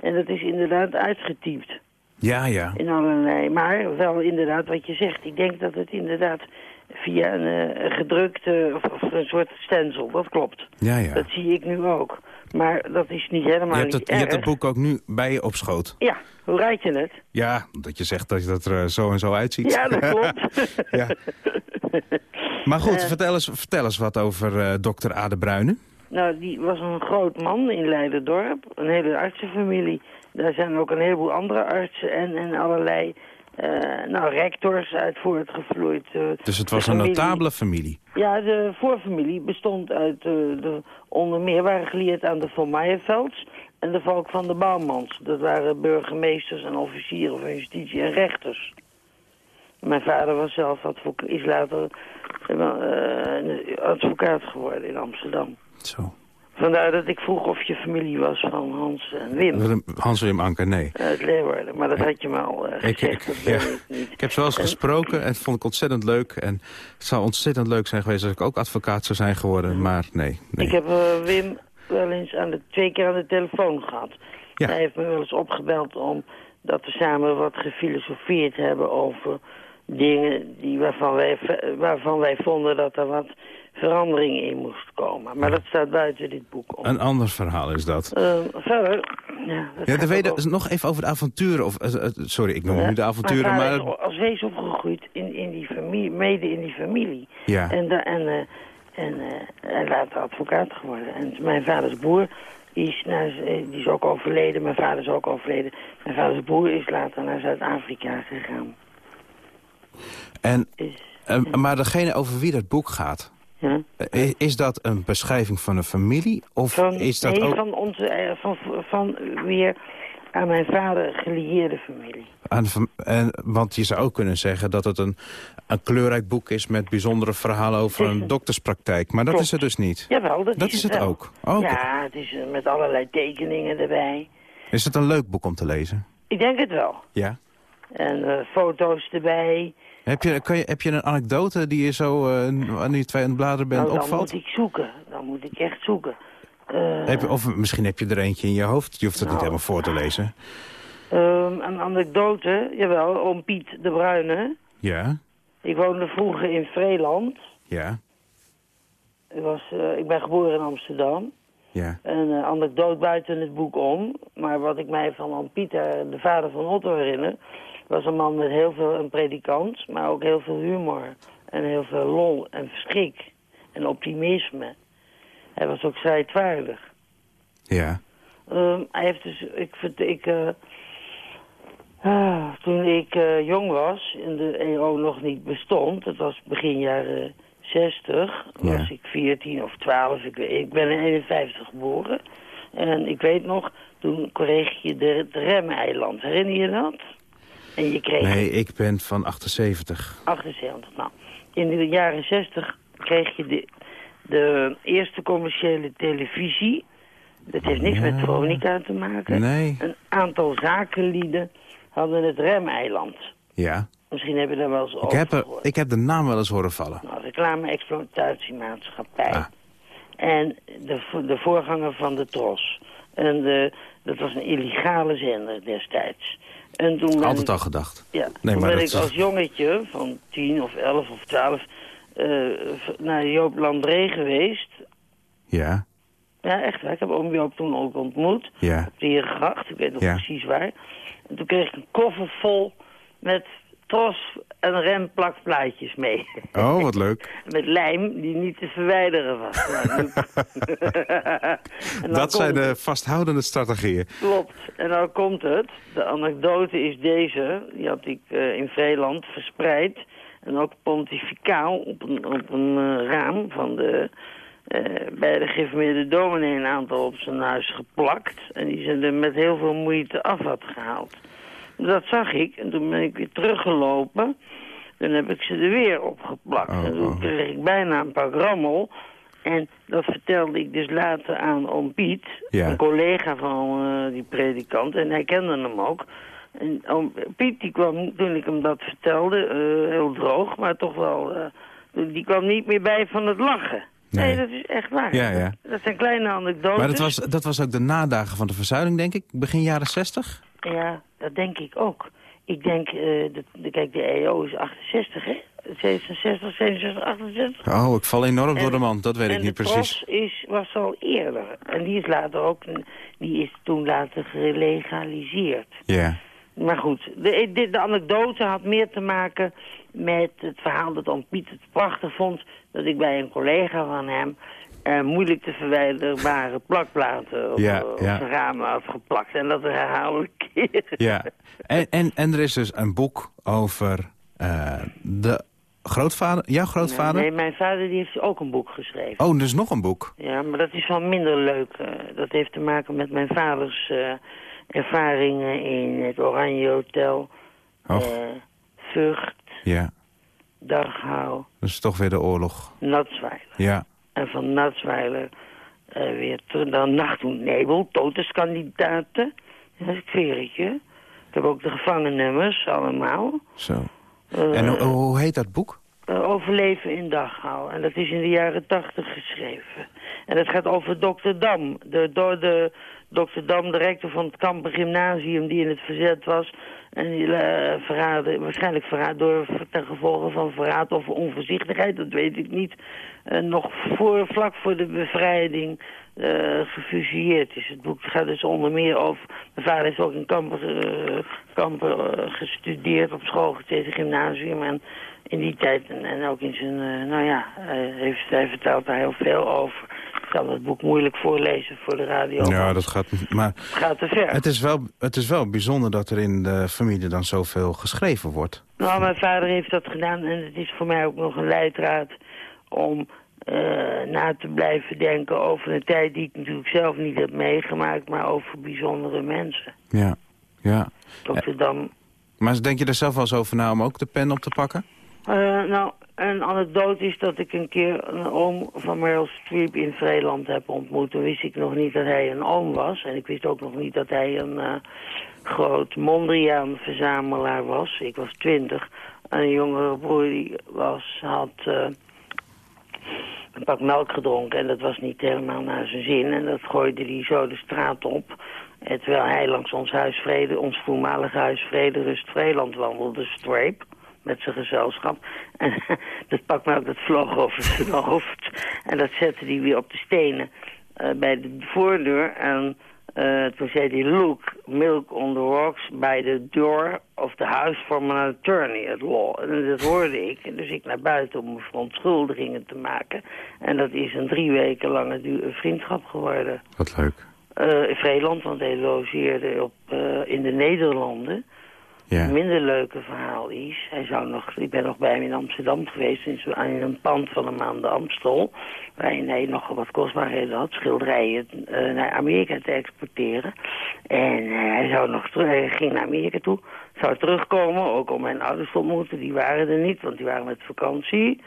En dat is inderdaad uitgetypt. Ja, ja. In allerlei, maar wel inderdaad wat je zegt. Ik denk dat het inderdaad via een eh, gedrukte of, of een soort stencil, dat klopt. Ja, ja. Dat zie ik nu ook. Maar dat is niet helemaal Je hebt, het, niet je hebt het boek ook nu bij je op schoot. Ja, hoe rijd je het? Ja, dat je zegt dat dat er eh, zo en zo uitziet. Ja, dat klopt. Ja. Maar goed, Eh. vertel, eens, vertel eens wat over eh dokter Ade Bruyne. Nou, die was een groot man in Leiderdorp. Een hele artsenfamilie. Daar zijn ook een heleboel andere artsen en, en allerlei nou, rectors uit voortgevloeid. eh. Dus het was een familie- notabele familie. Ja, de voorfamilie bestond uit eh, de, onder meer waren geleerd aan de Van en de Valk van de Bouwmans. Dat waren burgemeesters en officieren van justitie en rechters. Mijn vader was zelf advoca- is later eh, advocaat geworden in Amsterdam. Zo. Vandaar dat ik vroeg of je familie was van Hans en Wim Hans-Wim Anker, nee. uit Leeuwarden. Maar dat had je me al eh, Ik, gezegd. ik, dat ja, ik niet. ik heb ze wel eens gesproken en dat vond ik ontzettend leuk. En het zou ontzettend leuk zijn geweest als ik ook advocaat zou zijn geworden. Maar nee, nee. Ik heb eh, Wim wel eens aan de, twee keer aan de telefoon gehad. Ja. Hij heeft me wel eens opgebeld om dat we samen wat gefilosofeerd hebben over dingen die, waarvan, wij, waarvan wij vonden dat er wat verandering in moest komen. Maar dat staat buiten dit boek om. Een ander verhaal is dat. Ehm, verder... Ja, dat Ja, de weder, ook nog even over de avonturen. Of, eh, eh, sorry, ik noem het nu de avonturen, maar... is als wees opgegroeid in, in die familie, mede in die familie. Ja. En, da, en, en hij later advocaat geworden. En mijn vaders broer is, eh, die is ook overleden. Mijn vader is ook overleden. Mijn vaders broer is later naar Zuid-Afrika gegaan. En, eh, maar degene over wie dat boek gaat... ja. eh, is dat een beschrijving van een familie? Of Van, is dat nee, ook... van, onze, eh, van, van weer aan mijn vader gelieerde familie. Aan en, want je zou ook kunnen zeggen dat het een, een kleurrijk boek is... met bijzondere verhalen over een een- dokterspraktijk. Maar dat Klopt. is het dus niet. Jawel, dat, Dat is het wel. ook. Oh, oké. Ja, het is eh, met allerlei tekeningen erbij. Is het een leuk boek om te lezen? Ik denk het wel. Ja. En foto's erbij. Heb je, kan je, heb je een anekdote die je zo uh, aan die twee aan het bladeren bent nou, dan opvalt? moet ik zoeken. Dan moet ik echt zoeken. Eh, Heb je, of misschien heb je er eentje in je hoofd. Je hoeft het niet Nou. helemaal voor te lezen. ehm, een anekdote, jawel, om Piet de Bruyne. Ja, Ik woonde vroeger in Vreeland. ja, Ik, was, eh, ik ben geboren in Amsterdam. ja. Een eh, anekdote buiten het boek om. Maar wat ik mij van oom Pieter, de vader van Otto, herinner... was een man met heel veel, een predikant, maar ook heel veel humor. En heel veel lol en verschrik. En optimisme. Hij was ook strijdvaardig. ja. Ehm, hij heeft dus, ik, ik ah, toen ik eh, jong was en de EO nog niet bestond, dat was begin jaren 60, Ja. was ik 14 of 12, ik, ik ben in 51 geboren. En ik weet nog, toen kreeg je de, de remeiland, herinner je dat? En je kreeg Nee, ik ben van 78. 78, nou. In de jaren 60 kreeg je de, de eerste commerciële televisie. Dat heeft niks met Veronica te maken. Nee. Een aantal zakenlieden hadden het remeiland. Ja. Misschien heb je daar wel eens Ik over heb, er, gehoord. ik heb de naam wel eens horen vallen. Nou, reclame-exploitatiemaatschappij. Ah. En de, de voorganger van de Tros. En de, dat was een illegale zender destijds. En toen Altijd ik, al gedacht. ja, Nee, toen maar ben ik als jongetje van 10 of 11 of 12 eh, naar Joop Landré geweest. Ja, Ja, echt waar. Ik heb oom Joop toen ook ontmoet. ja. Op de Herengracht. Ik weet nog Ja. precies waar. En toen kreeg ik een koffer vol met Tros en remplakplaatjes mee. Oh, wat leuk. Met lijm die niet te verwijderen was. Dat zijn de vasthoudende strategieën. Klopt. En dan komt het. De anekdote is deze. Die had ik eh, in Vreeland verspreid. En ook pontificaal op een, op een eh, raam van de... eh, bij de geïnformeerde dominee een aantal op zijn huis geplakt. En die ze er met heel veel moeite af had gehaald. Dat zag ik. En toen ben ik weer teruggelopen. Dan heb ik ze er weer opgeplakt. Oh, en toen oh. kreeg ik bijna een pak rammel. En dat vertelde ik dus later aan oom Piet, Ja. een collega van eh, die predikant. En hij kende hem ook. En oom Piet die kwam, toen ik hem dat vertelde, eh, heel droog, maar toch wel... eh, die kwam niet meer bij van het lachen. Nee. Nee, dat is echt waar. Ja, ja. Dat zijn kleine anekdotes. Maar dat was, dat was ook de nadagen van de verzuiling, denk ik. Begin jaren 60? Ja, dat denk ik ook. Ik denk, eh, de- kijk, de EO is 68, hè? 66, 67, 68. Oh, ik val enorm door En- de mand. Dat weet ik en niet precies. Tros is, was al eerder. En die is later ook, die is toen later gelegaliseerd. Ja. Maar goed, de, de, de anekdote had meer te maken met het verhaal dat oom Piet het prachtig vond... dat ik bij een collega van hem eh, moeilijk te verwijderbare plakplaten op, Ja, op ja. zijn ramen had geplakt. En dat een herhaaldelijk keer. Ja. En, en, en er is dus een boek over eh, de grootvader, jouw grootvader? Nee, mijn vader die heeft ook een boek geschreven. Oh, er is nog een boek. Ja, maar dat is wel minder leuk. eh, dat heeft te maken met mijn vaders ervaringen in het Oranje Hotel. Eh, Vught, ja. Dat is toch weer de oorlog. Natsweiler. Ja. En van Natsweiler eh, weer terug naar Nacht und Nebel, toteskandidaten. Dat is. Ik heb ook de gevangennummers allemaal. Zo. Eh, En hoe, hoe heet dat boek? eh, overleven in Dachau. En dat is in de jaren tachtig geschreven. En dat gaat over Dr. Dam. De, door de Dr. Dam, de rector van het Kampen Gymnasium die in het verzet was. En die eh, waarschijnlijk verraad door ten gevolge van verraad of onvoorzichtigheid, dat weet ik niet. eh, nog voor, vlak voor de bevrijding eh gefusilleerd is. Het boek gaat dus onder meer over... Mijn vader heeft ook in Kampen, gestudeerd, op school gezeten, gymnasium. En in die tijd, en, ook in zijn... nou ja, heeft, hij vertelt daar heel veel over. Ik kan het boek moeilijk voorlezen voor de radio. Ja, dat gaat... Maar Het gaat te ver. het is, wel, het is wel bijzonder dat er in de familie dan zoveel geschreven wordt. Nou, mijn vader heeft dat gedaan en het is voor mij ook nog een leidraad om eh, na te blijven denken over een tijd die ik natuurlijk zelf niet heb meegemaakt, maar over bijzondere mensen. Ja. Ja. Dr. Dam. Maar denk je er zelf wel eens over na om ook de pen op te pakken? Eh, nou, een anekdote is dat ik een keer een oom van Meryl Streep in Vreeland heb ontmoet. Toen wist ik nog niet dat hij een oom was. En ik wist ook nog niet dat hij een eh, groot Mondriaan-verzamelaar was. Ik was twintig. En een jongere broer die was, had eh, een pak melk gedronken. En dat was niet helemaal naar zijn zin. En dat gooide hij zo de straat op. Terwijl hij langs ons huis Vrede, ons voormalige huis Vrede Rust Vreeland wandelde, Streep met zijn gezelschap. En dat pak melk dat vloog over zijn hoofd. En dat zette hij weer op de stenen eh, bij de voordeur. En eh, toen zei hij, look, milk on the rocks by the door of the house from an attorney at law. En dat hoorde ik. En dus ik naar buiten om verontschuldigingen te maken. En dat is een drie weken lange vriendschap geworden. Wat leuk. Eh in Vreeland, want hij logeerde op, in de Nederlanden. Ja. Een minder leuke verhaal is, hij zou nog, ik ben nog bij hem in Amsterdam geweest, in, zo- in een pand van hem aan de Amstel, waarin hij nog wat kostbaarheden had, schilderijen eh, naar Amerika te exporteren. En eh, hij zou nog terug, hij ging naar Amerika toe, zou terugkomen, ook om mijn ouders te ontmoeten, die waren er niet, want die waren met vakantie.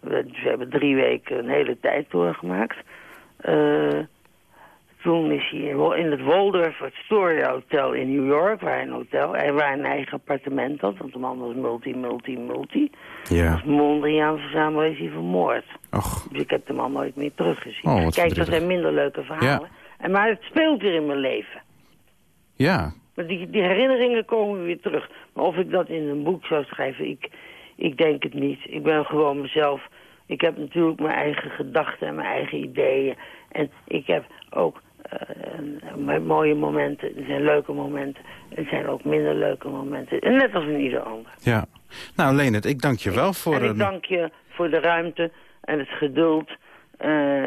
We, we hebben drie weken een hele tijd doorgemaakt. Eh, toen is hij in, het Waldorf Astoria Hotel in New York, waar hij een hotel, hij waar hij een eigen appartement had, want de man was multi, multi, multi. Ja. Als Mondriaan verzamelaar is hij vermoord. Och, Dus ik heb de man nooit meer teruggezien. Oh, Kijk, dat zijn minder leuke verhalen. En, maar het speelt weer in mijn leven. ja. Maar die, die herinneringen komen weer terug. Maar of ik dat in een boek zou schrijven, ik, ik denk het niet. Ik ben gewoon mezelf. Ik heb natuurlijk mijn eigen gedachten en mijn eigen ideeën. En ik heb ook eh, mooie momenten. Er zijn leuke momenten. Er zijn ook minder leuke momenten. En net als in ieder ander. Ja. Nou, Leonard, ik dank je wel voor... en ik een- dank je voor de ruimte en het geduld... eh,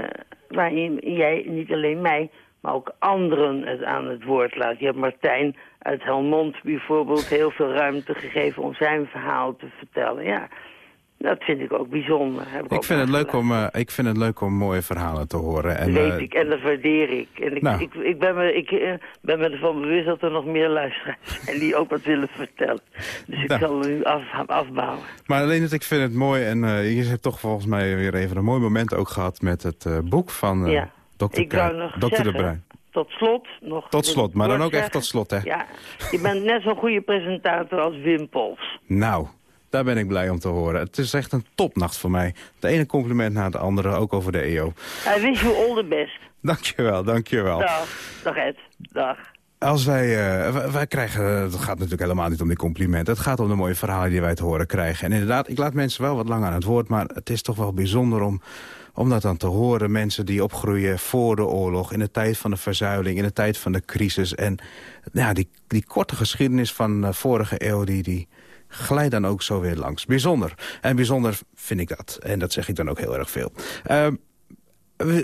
waarin jij niet alleen mij, maar ook anderen het aan het woord laat. Je hebt Martijn uit Helmond bijvoorbeeld heel veel ruimte gegeven... om zijn verhaal te vertellen. Ja, dat vind ik ook bijzonder. Heb Ik ook vind, het leuk om, eh, ik vind het leuk om mooie verhalen te horen. En, weet eh, ik, en dat waardeer ik. En ik, Nou. ik, ik, ben me, ik eh, ben me ervan bewust dat er nog meer luisteraars zijn die ook wat willen vertellen. Dus ik Nou. zal er nu af, afbouwen. Maar Leonard, ik vind het mooi. En je hebt toch volgens mij weer even een mooi moment ook gehad... met het boek van Ja. Dr. Ik nog de Bruin. Tot slot nog... Tot slot, maar dan ook echt tot slot, hè? Ja, je bent net zo'n goede presentator als Wim Pols. Nou, daar ben ik blij om te horen. Het is echt een topnacht voor mij. De ene compliment na het andere, ook over de EO. I wish you all the best. Dankjewel, dankjewel. Dag. Dag Ed. Dag. Als wij, eh, wij, wij krijgen, het gaat natuurlijk helemaal niet om die complimenten. Het gaat om de mooie verhalen die wij te horen krijgen. En inderdaad, ik laat mensen wel wat lang aan het woord, maar het is toch wel bijzonder om, om dat dan te horen. Mensen die opgroeien voor de oorlog, in de tijd van de verzuiling, in de tijd van de crisis. En ja, die, die korte geschiedenis van de vorige eeuw, die, die glijdt dan ook zo weer langs. Bijzonder. En bijzonder vind ik dat. En dat zeg ik dan ook heel erg veel. Ehm,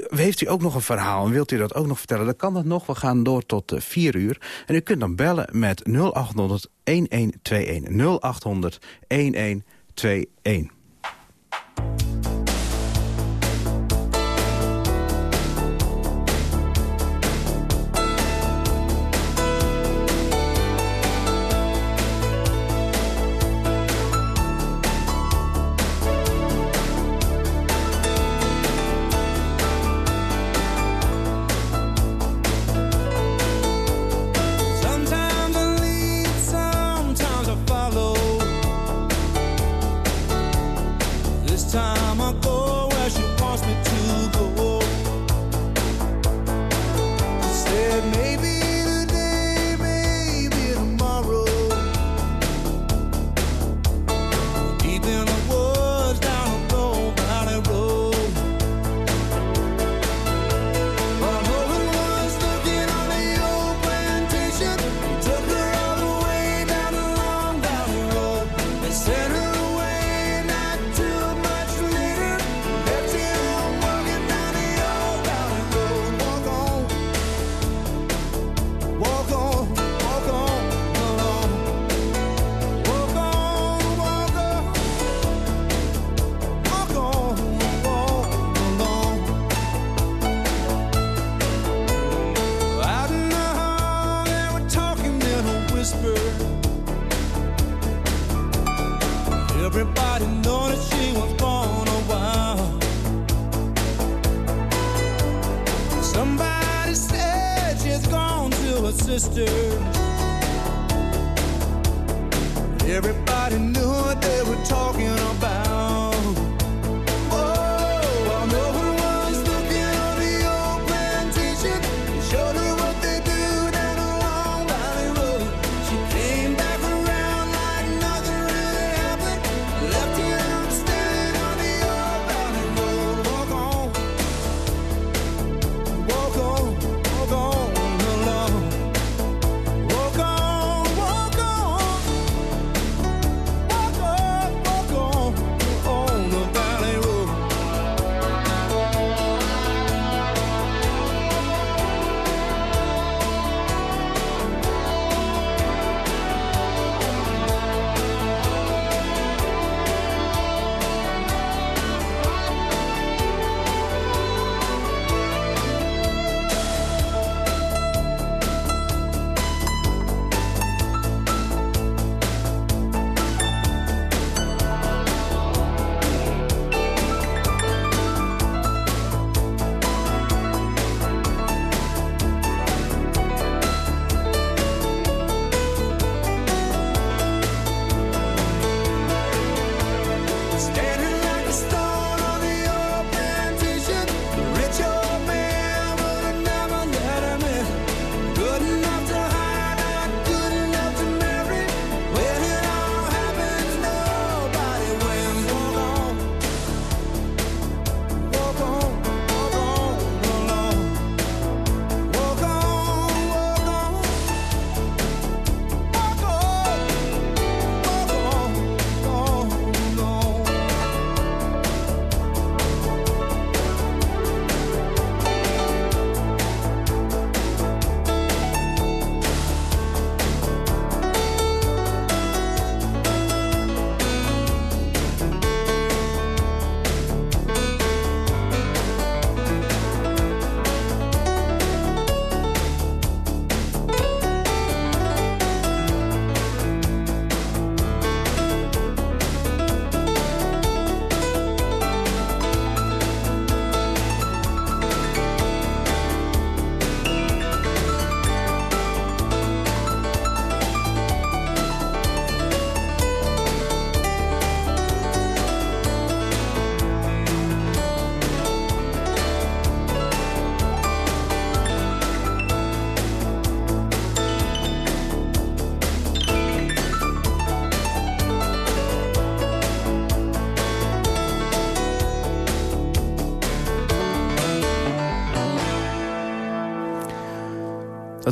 Heeft u ook nog een verhaal en wilt u dat ook nog vertellen? Dan kan dat nog. We gaan door tot eh, 4 uur. En u kunt dan bellen met 0800 1121. 0800 1121.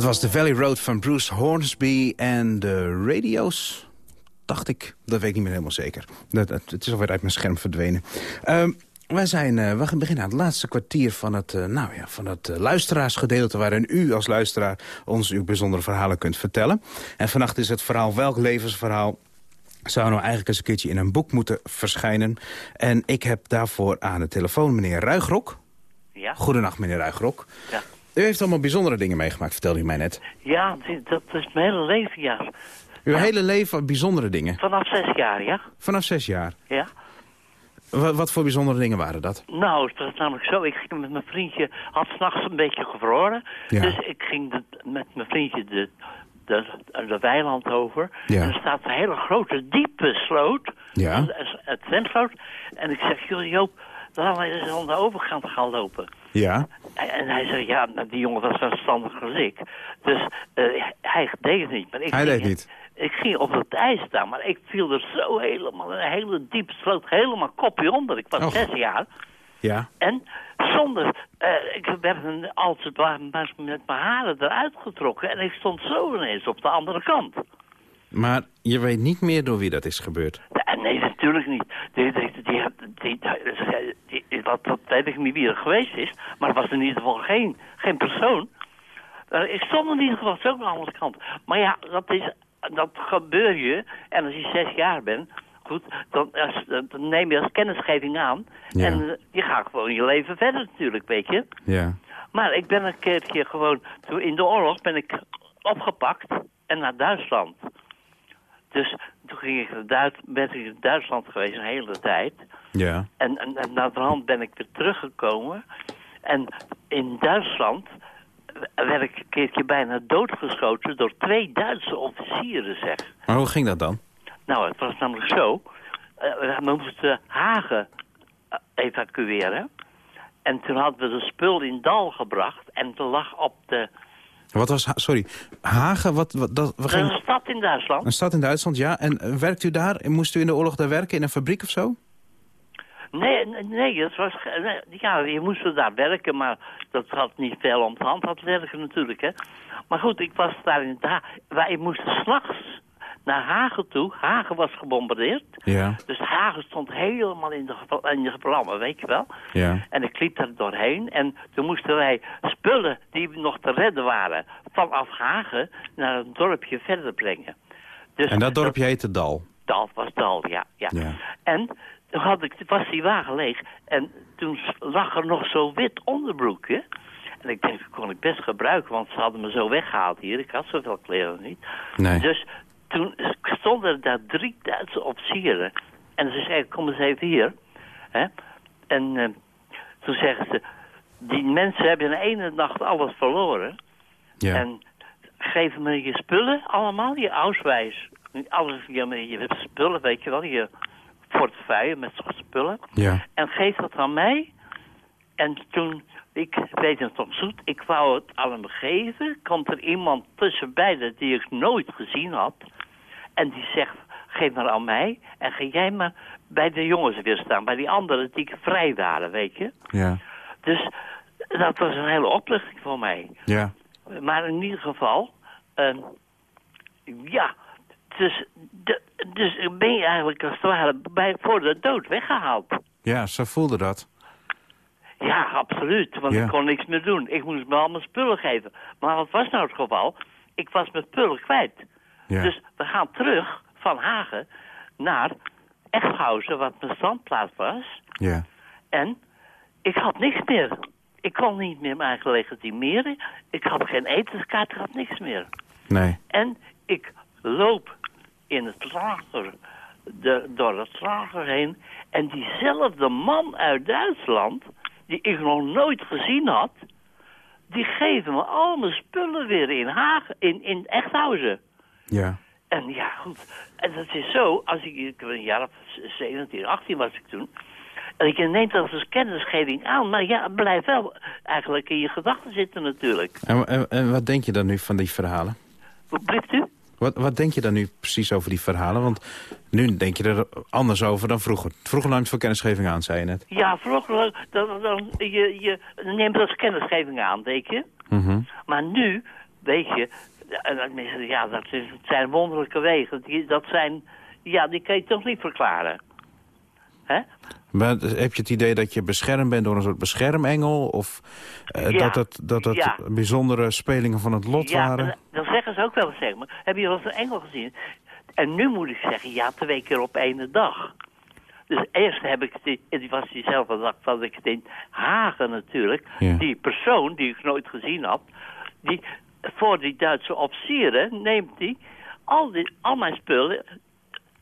Was de Valley Road van Bruce Hornsby en de radio's. Dacht ik, dat weet ik niet meer helemaal zeker. Dat, dat- het is alweer uit mijn scherm verdwenen. Wij, zijn, eh, we beginnen aan het laatste kwartier van het, eh, nou ja, van het eh, luisteraarsgedeelte... waarin u als luisteraar ons uw bijzondere verhalen kunt vertellen. En vannacht is het verhaal welk levensverhaal zou nou eigenlijk eens een keertje in een boek moeten verschijnen. En ik heb daarvoor aan de telefoon meneer Ruigrok. Ja? Goedenacht, meneer Ruigrok. Ja. U heeft allemaal bijzondere dingen meegemaakt, vertelde u mij net. Ja, dat is mijn hele leven, ja. Uw Ja. hele leven bijzondere dingen. Vanaf zes jaar, ja? Vanaf zes jaar. Ja. Wa- wat voor bijzondere dingen waren dat? Nou, het was namelijk zo. Ik ging met mijn vriendje, had s'nachts een beetje gevroren. Ja. Dus ik ging de- met mijn vriendje de, de, de weiland over. Ja. En er staat een hele grote, diepe sloot. Ja. Het- Het. En ik zeg, joh Joop, we eens aan de overkant gaan lopen. Ja. En, hij zei, ja, nou, die jongen was verstandig als ik. Dus eh, hij deed het niet. Maar ik Hij deed niet. Ik ging op het ijs staan, maar ik viel er zo helemaal, een hele diepe sloot, helemaal kopje onder. Ik was Oh. zes jaar. Ja. En zonder, eh, ik werd een, als het ware met mijn haren eruit getrokken. En ik stond zo ineens op de andere kant. Maar je weet niet meer door wie dat is gebeurd. Ja, natuurlijk niet. Die, die, die, die, wat weet ik niet wie er geweest is. Maar het was in ieder geval geen, geen persoon. Eh, ik stond in ieder geval zo aan de andere kant. Maar ja, dat, is, dat gebeur je. En als je zes jaar bent, goed, dan, als, dan neem je als kennisgeving aan. Ja. En eh, je gaat gewoon je leven verder natuurlijk, weet je. Ja. Maar ik ben een keertje gewoon, toen in de oorlog ben ik opgepakt en naar Duitsland. Dus toen ging ik naar Duits, ben ik in Duitsland geweest een hele tijd. Ja. En, en, en na de hand ben ik weer teruggekomen. En in Duitsland werd ik een keertje bijna doodgeschoten door twee Duitse officieren, zeg. Maar hoe ging dat dan? Nou, het was namelijk zo. eh, we moesten Hagen eh, evacueren. En toen hadden we de spul in Dal gebracht. En toen lag op de... Wat was... Ha- Sorry. Hagen, wat... wat dat, we gingen... een stad in Duitsland. Een stad in Duitsland, ja. En eh, werkt u daar? Moest u in de oorlog daar werken in een fabriek of zo? Nee, nee, het was, nee, ja, je moest daar werken, maar dat had niet veel om de hand had werken natuurlijk, hè. Maar goed, ik was daar in Wij moesten s'nachts naar Hagen toe. Hagen was gebombardeerd. Ja. Dus Hagen stond helemaal in de, in de vlammen, weet je wel. Ja. En ik liep daar doorheen en toen moesten wij spullen die nog te redden waren... vanaf Hagen naar een dorpje verder brengen. Dus En dat dorpje heette Dal. Dal was Dal, ja. ja. Ja. En toen had ik, was die wagen leeg en toen lag er nog zo'n wit onderbroekje. En ik denk, dat kon ik best gebruiken, want ze hadden me zo weggehaald hier. Ik had zoveel kleren niet. Nee. Dus toen stonden er daar drie Duitse officieren. En ze zeiden, kom eens even hier. Hè? En eh, toen zeggen ze, die mensen hebben in ene nacht alles verloren. Ja. En geef me je spullen allemaal, je auswijs. Alles, je, je spullen, weet je wel, je portefeuille met spullen. Ja. En geef dat aan mij. En toen, ik weet het nog goed, ik wou het aan hem geven. Komt er iemand tussen beiden die ik nooit gezien had. En die zegt, geef maar aan mij. En ga jij maar bij de jongens weer staan. Bij die anderen die vrij waren, weet je. Ja. Dus dat was een hele opluchting voor mij. Ja. Maar in ieder geval, ehm, ja, dus, de, dus ben je eigenlijk als het ware bij, voor de dood weggehaald. Ja, zo voelde dat. Ja, absoluut, want Ja. ik kon niks meer doen. Ik moest me allemaal spullen geven. Maar wat was nou het geval? Ik was mijn spullen kwijt. Ja. Dus we gaan terug van Hagen naar Echthuizen, wat mijn standplaats was. Ja. En ik had niks meer. Ik kon niet meer mijn eigen legitimeren. Ik had geen etenskaart, ik had niks meer. Nee. En ik loop in het lager, de, door het lager heen. En diezelfde man uit Duitsland, die ik nog nooit gezien had... die geven me al mijn spullen weer in Hagen, in, in Echthuizen. Ja. En ja, goed. En dat is zo, als ik, een jaar of 17, 18 was ik toen. En ik neem dat als kennisgeving aan. Maar ja, het blijft wel eigenlijk in je gedachten zitten natuurlijk. En, en, en wat denk je dan nu van die verhalen? Blijft u? Wat, wat denk je dan nu precies over die verhalen? Want nu denk je er anders over dan vroeger. Vroeger nam je voor kennisgeving aan, zei je net. Ja, vroeger, dan, dan, je, je neemt dat als kennisgeving aan, weet je. Mhm. Maar nu weet je, ja, dat is, het zijn wonderlijke wegen. Die, dat zijn, ja, die kan je toch niet verklaren. Hè? Maar heb je het idee dat je beschermd bent door een soort beschermengel? Of eh, Ja, dat het, dat het ja. bijzondere spelingen van het lot ja, waren? en dan zeggen ze ook wel eens tegen me, heb je wel eens een engel gezien? En nu moet ik zeggen, ja, twee keer op één dag. Dus eerst heb ik, het, in- was diezelfde dag dat ik het in Hagen natuurlijk, Ja. die persoon die ik nooit gezien had, die voor die Duitse officieren neemt die al, die, al mijn spullen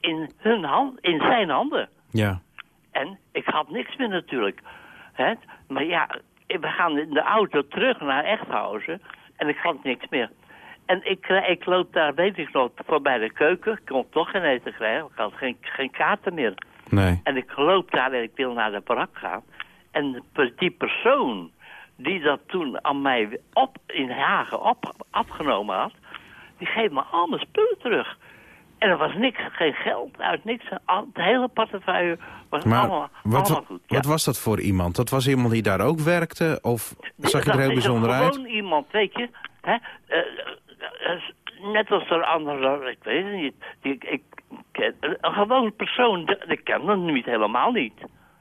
in, hun hand, in zijn handen. Ja. En ik had niks meer natuurlijk. Hè? Maar ja, we gaan in de auto terug naar Echthausen en ik had niks meer. En ik, ik loop daar, weet ik nog, voorbij de keuken. Ik kon toch geen eten krijgen, ik had geen, geen kaarten meer. Nee. En ik loop daar en ik wil naar de barak gaan. En die persoon die dat toen aan mij op, in Hagen op, afgenomen had... die geeft me al mijn spullen terug. En er was niks, geen geld uit, niks. Al, de hele portefeuille was Maar allemaal, wat, allemaal goed. Ja. wat was dat voor iemand? Dat was iemand die daar ook werkte? Of zag je er heel bijzonder uit? gewoon iemand, weet je. Hè? Eh, eh, eh, net als er anderen, ik weet het niet. Die, ik, ken- een gewoon persoon, ik ken hem niet helemaal niet.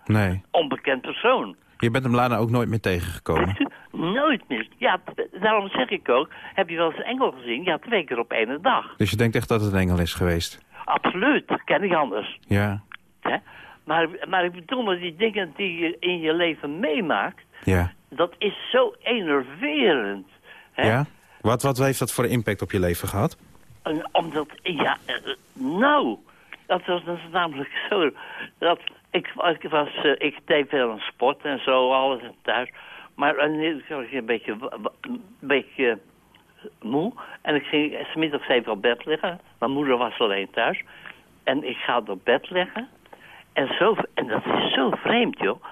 Nee. Onbekend persoon. Je bent hem later ook nooit meer tegengekomen? Nooit meer. Ja, daarom zeg ik ook, heb je wel eens een engel gezien? Ja, twee keer op één dag. Dus je denkt echt dat het een engel is geweest? Absoluut, dat ken ik anders. Ja. Hè? Maar, maar ik bedoel, maar die dingen die je in je leven meemaakt, Ja. dat is zo enerverend. Hè? Ja? Wat, wat heeft dat voor impact op je leven gehad? En omdat, ja, eh, nou, dat was dus namelijk zo. Dat ik, ik was, eh, ik deed veel aan sport en zo, alles thuis. Maar dan was ik een beetje, een beetje moe. En ik ging smiddags even op bed liggen. Mijn moeder was alleen thuis. En ik ga op bed liggen. En, zo, en dat is zo vreemd, joh.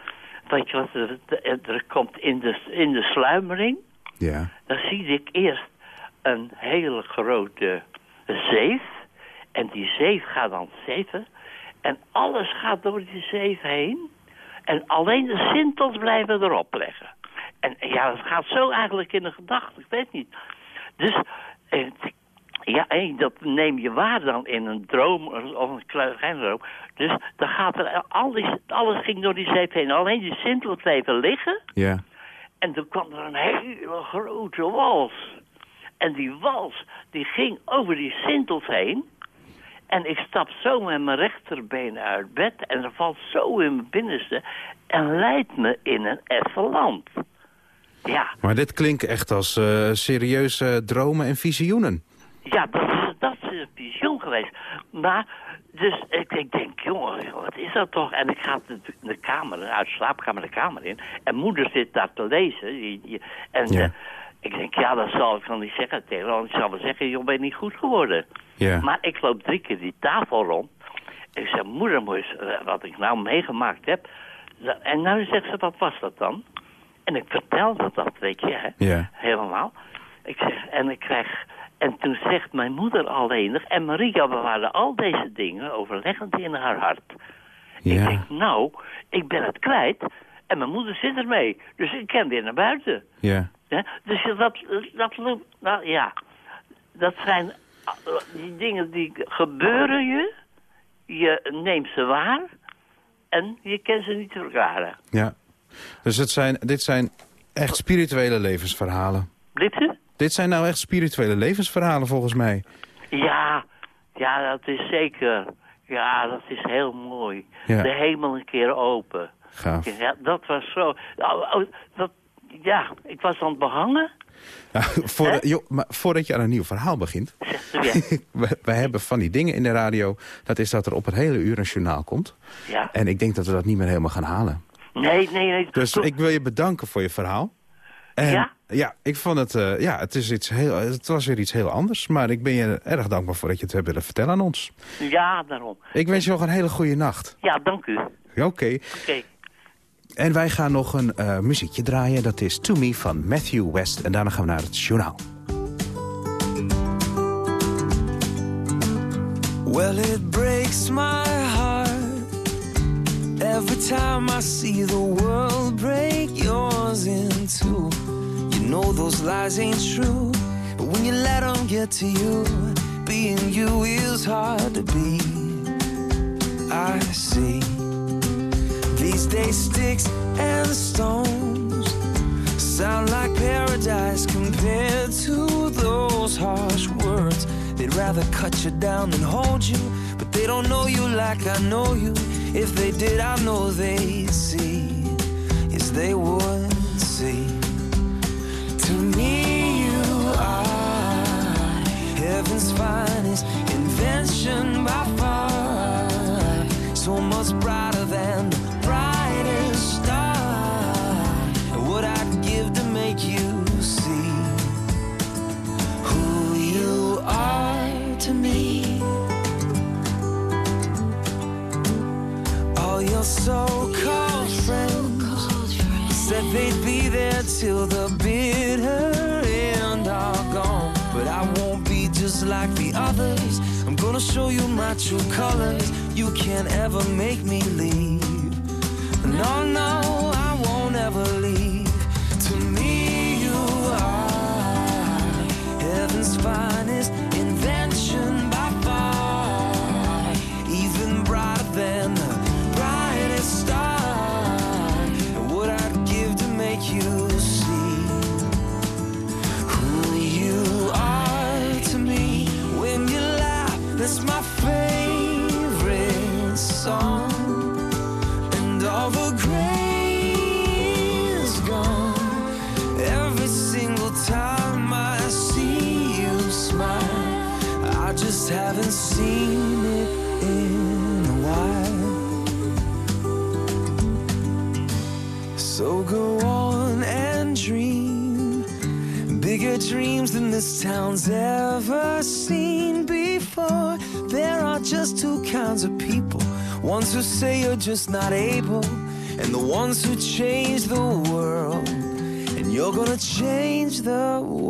Weet je wat er, er, er komt in de, in de sluimering? Ja. dan zie ik eerst een hele grote zeef. En die zeef gaat dan zeven. En alles gaat door die zeef heen. En alleen de sintels blijven erop leggen. En ja, dat gaat zo eigenlijk in de gedachte. Ik weet niet. Dus, eh, ja, en dat neem je waar dan in een droom of een klein geen droom. Dus dan gaat er, alles, alles ging door die zeef heen. Alleen die sintels bleven liggen. Ja. En toen kwam er een hele grote wals. En die wals, die ging over die sintels heen. En ik stap zo met mijn rechterbeen uit bed. En er valt zo in mijn binnenste. En leidt me in een effen land. Ja, Maar dit klinkt echt als eh, serieuze dromen en visioenen. ja dat, is, dat is een visioen geweest. Maar, dus ik, ik denk, jongen, wat is dat toch? En ik ga de, de kamer, uit de slaapkamer de kamer in. En moeder zit daar te lezen. Die- en Ja. eh, ik denk, ja, dat zal ik dan niet zeggen tegen. Want ik zal wel zeggen, joh, ben je niet goed geworden. Maar ik loop drie keer die tafel rond. Ik zeg, moeder, eh, wat ik nou meegemaakt heb. En nou zegt ze, wat was dat dan? En ik vertelde dat, weet je, hè? Helemaal. Ik zeg, en ik krijg... En toen zegt mijn moeder alleenig... En Maria bewaarde al deze dingen overleggend in haar hart. Ik denk, nou, ik ben het kwijt. En mijn moeder zit ermee. Dus ik kan weer naar buiten. Ja. Hè? Dus dat, dat loopt... Nou ja, dat zijn uh, die dingen die gebeuren je. Je neemt ze waar. En je kent ze niet verklaren. Ja. Dus het zijn, dit zijn echt spirituele levensverhalen. Dit? Dit zijn nou echt spirituele levensverhalen volgens mij. Ja, ja, dat is zeker. Ja, dat is heel mooi. Ja. De hemel een keer open. Gaaf. Ja, dat was zo. Oh, oh, dat, ja, ik was aan het behangen. Ja, voor, joh, maar voordat je aan een nieuw verhaal begint... We hebben van die dingen in de radio... dat is dat er op het hele uur een journaal komt. Ja. En ik denk dat we dat niet meer helemaal gaan halen. Nee, nee, nee. Dus ik wil je bedanken voor je verhaal. En Ja? Ja, ik vond het... eh, ja, het, is iets heel, het was weer iets heel anders. Maar ik ben je erg dankbaar voor dat je het hebt willen vertellen aan ons. Ja, daarom. Ik wens je nog een hele goede nacht. Ja, dank u. Oké. Oké. En wij gaan nog een eh, muziekje draaien. Dat is To Me van Matthew West. En daarna gaan we naar het journaal. Well, it breaks my heart every time I see the world break yours in two. You know those lies ain't true, but when you let them get to you. Being you is hard to be. I see. These days, sticks and stones sound like paradise compared to those harsh words. They'd rather cut you down than hold you, but they don't know you like I know you. If they did, I know they'd see. Yes, they would see. To me, colors. You can't ever make me leave. Dreams than this town's ever seen before. There are just two kinds of people ones who say you're just not able, and the ones who change the world. And you're gonna change the world.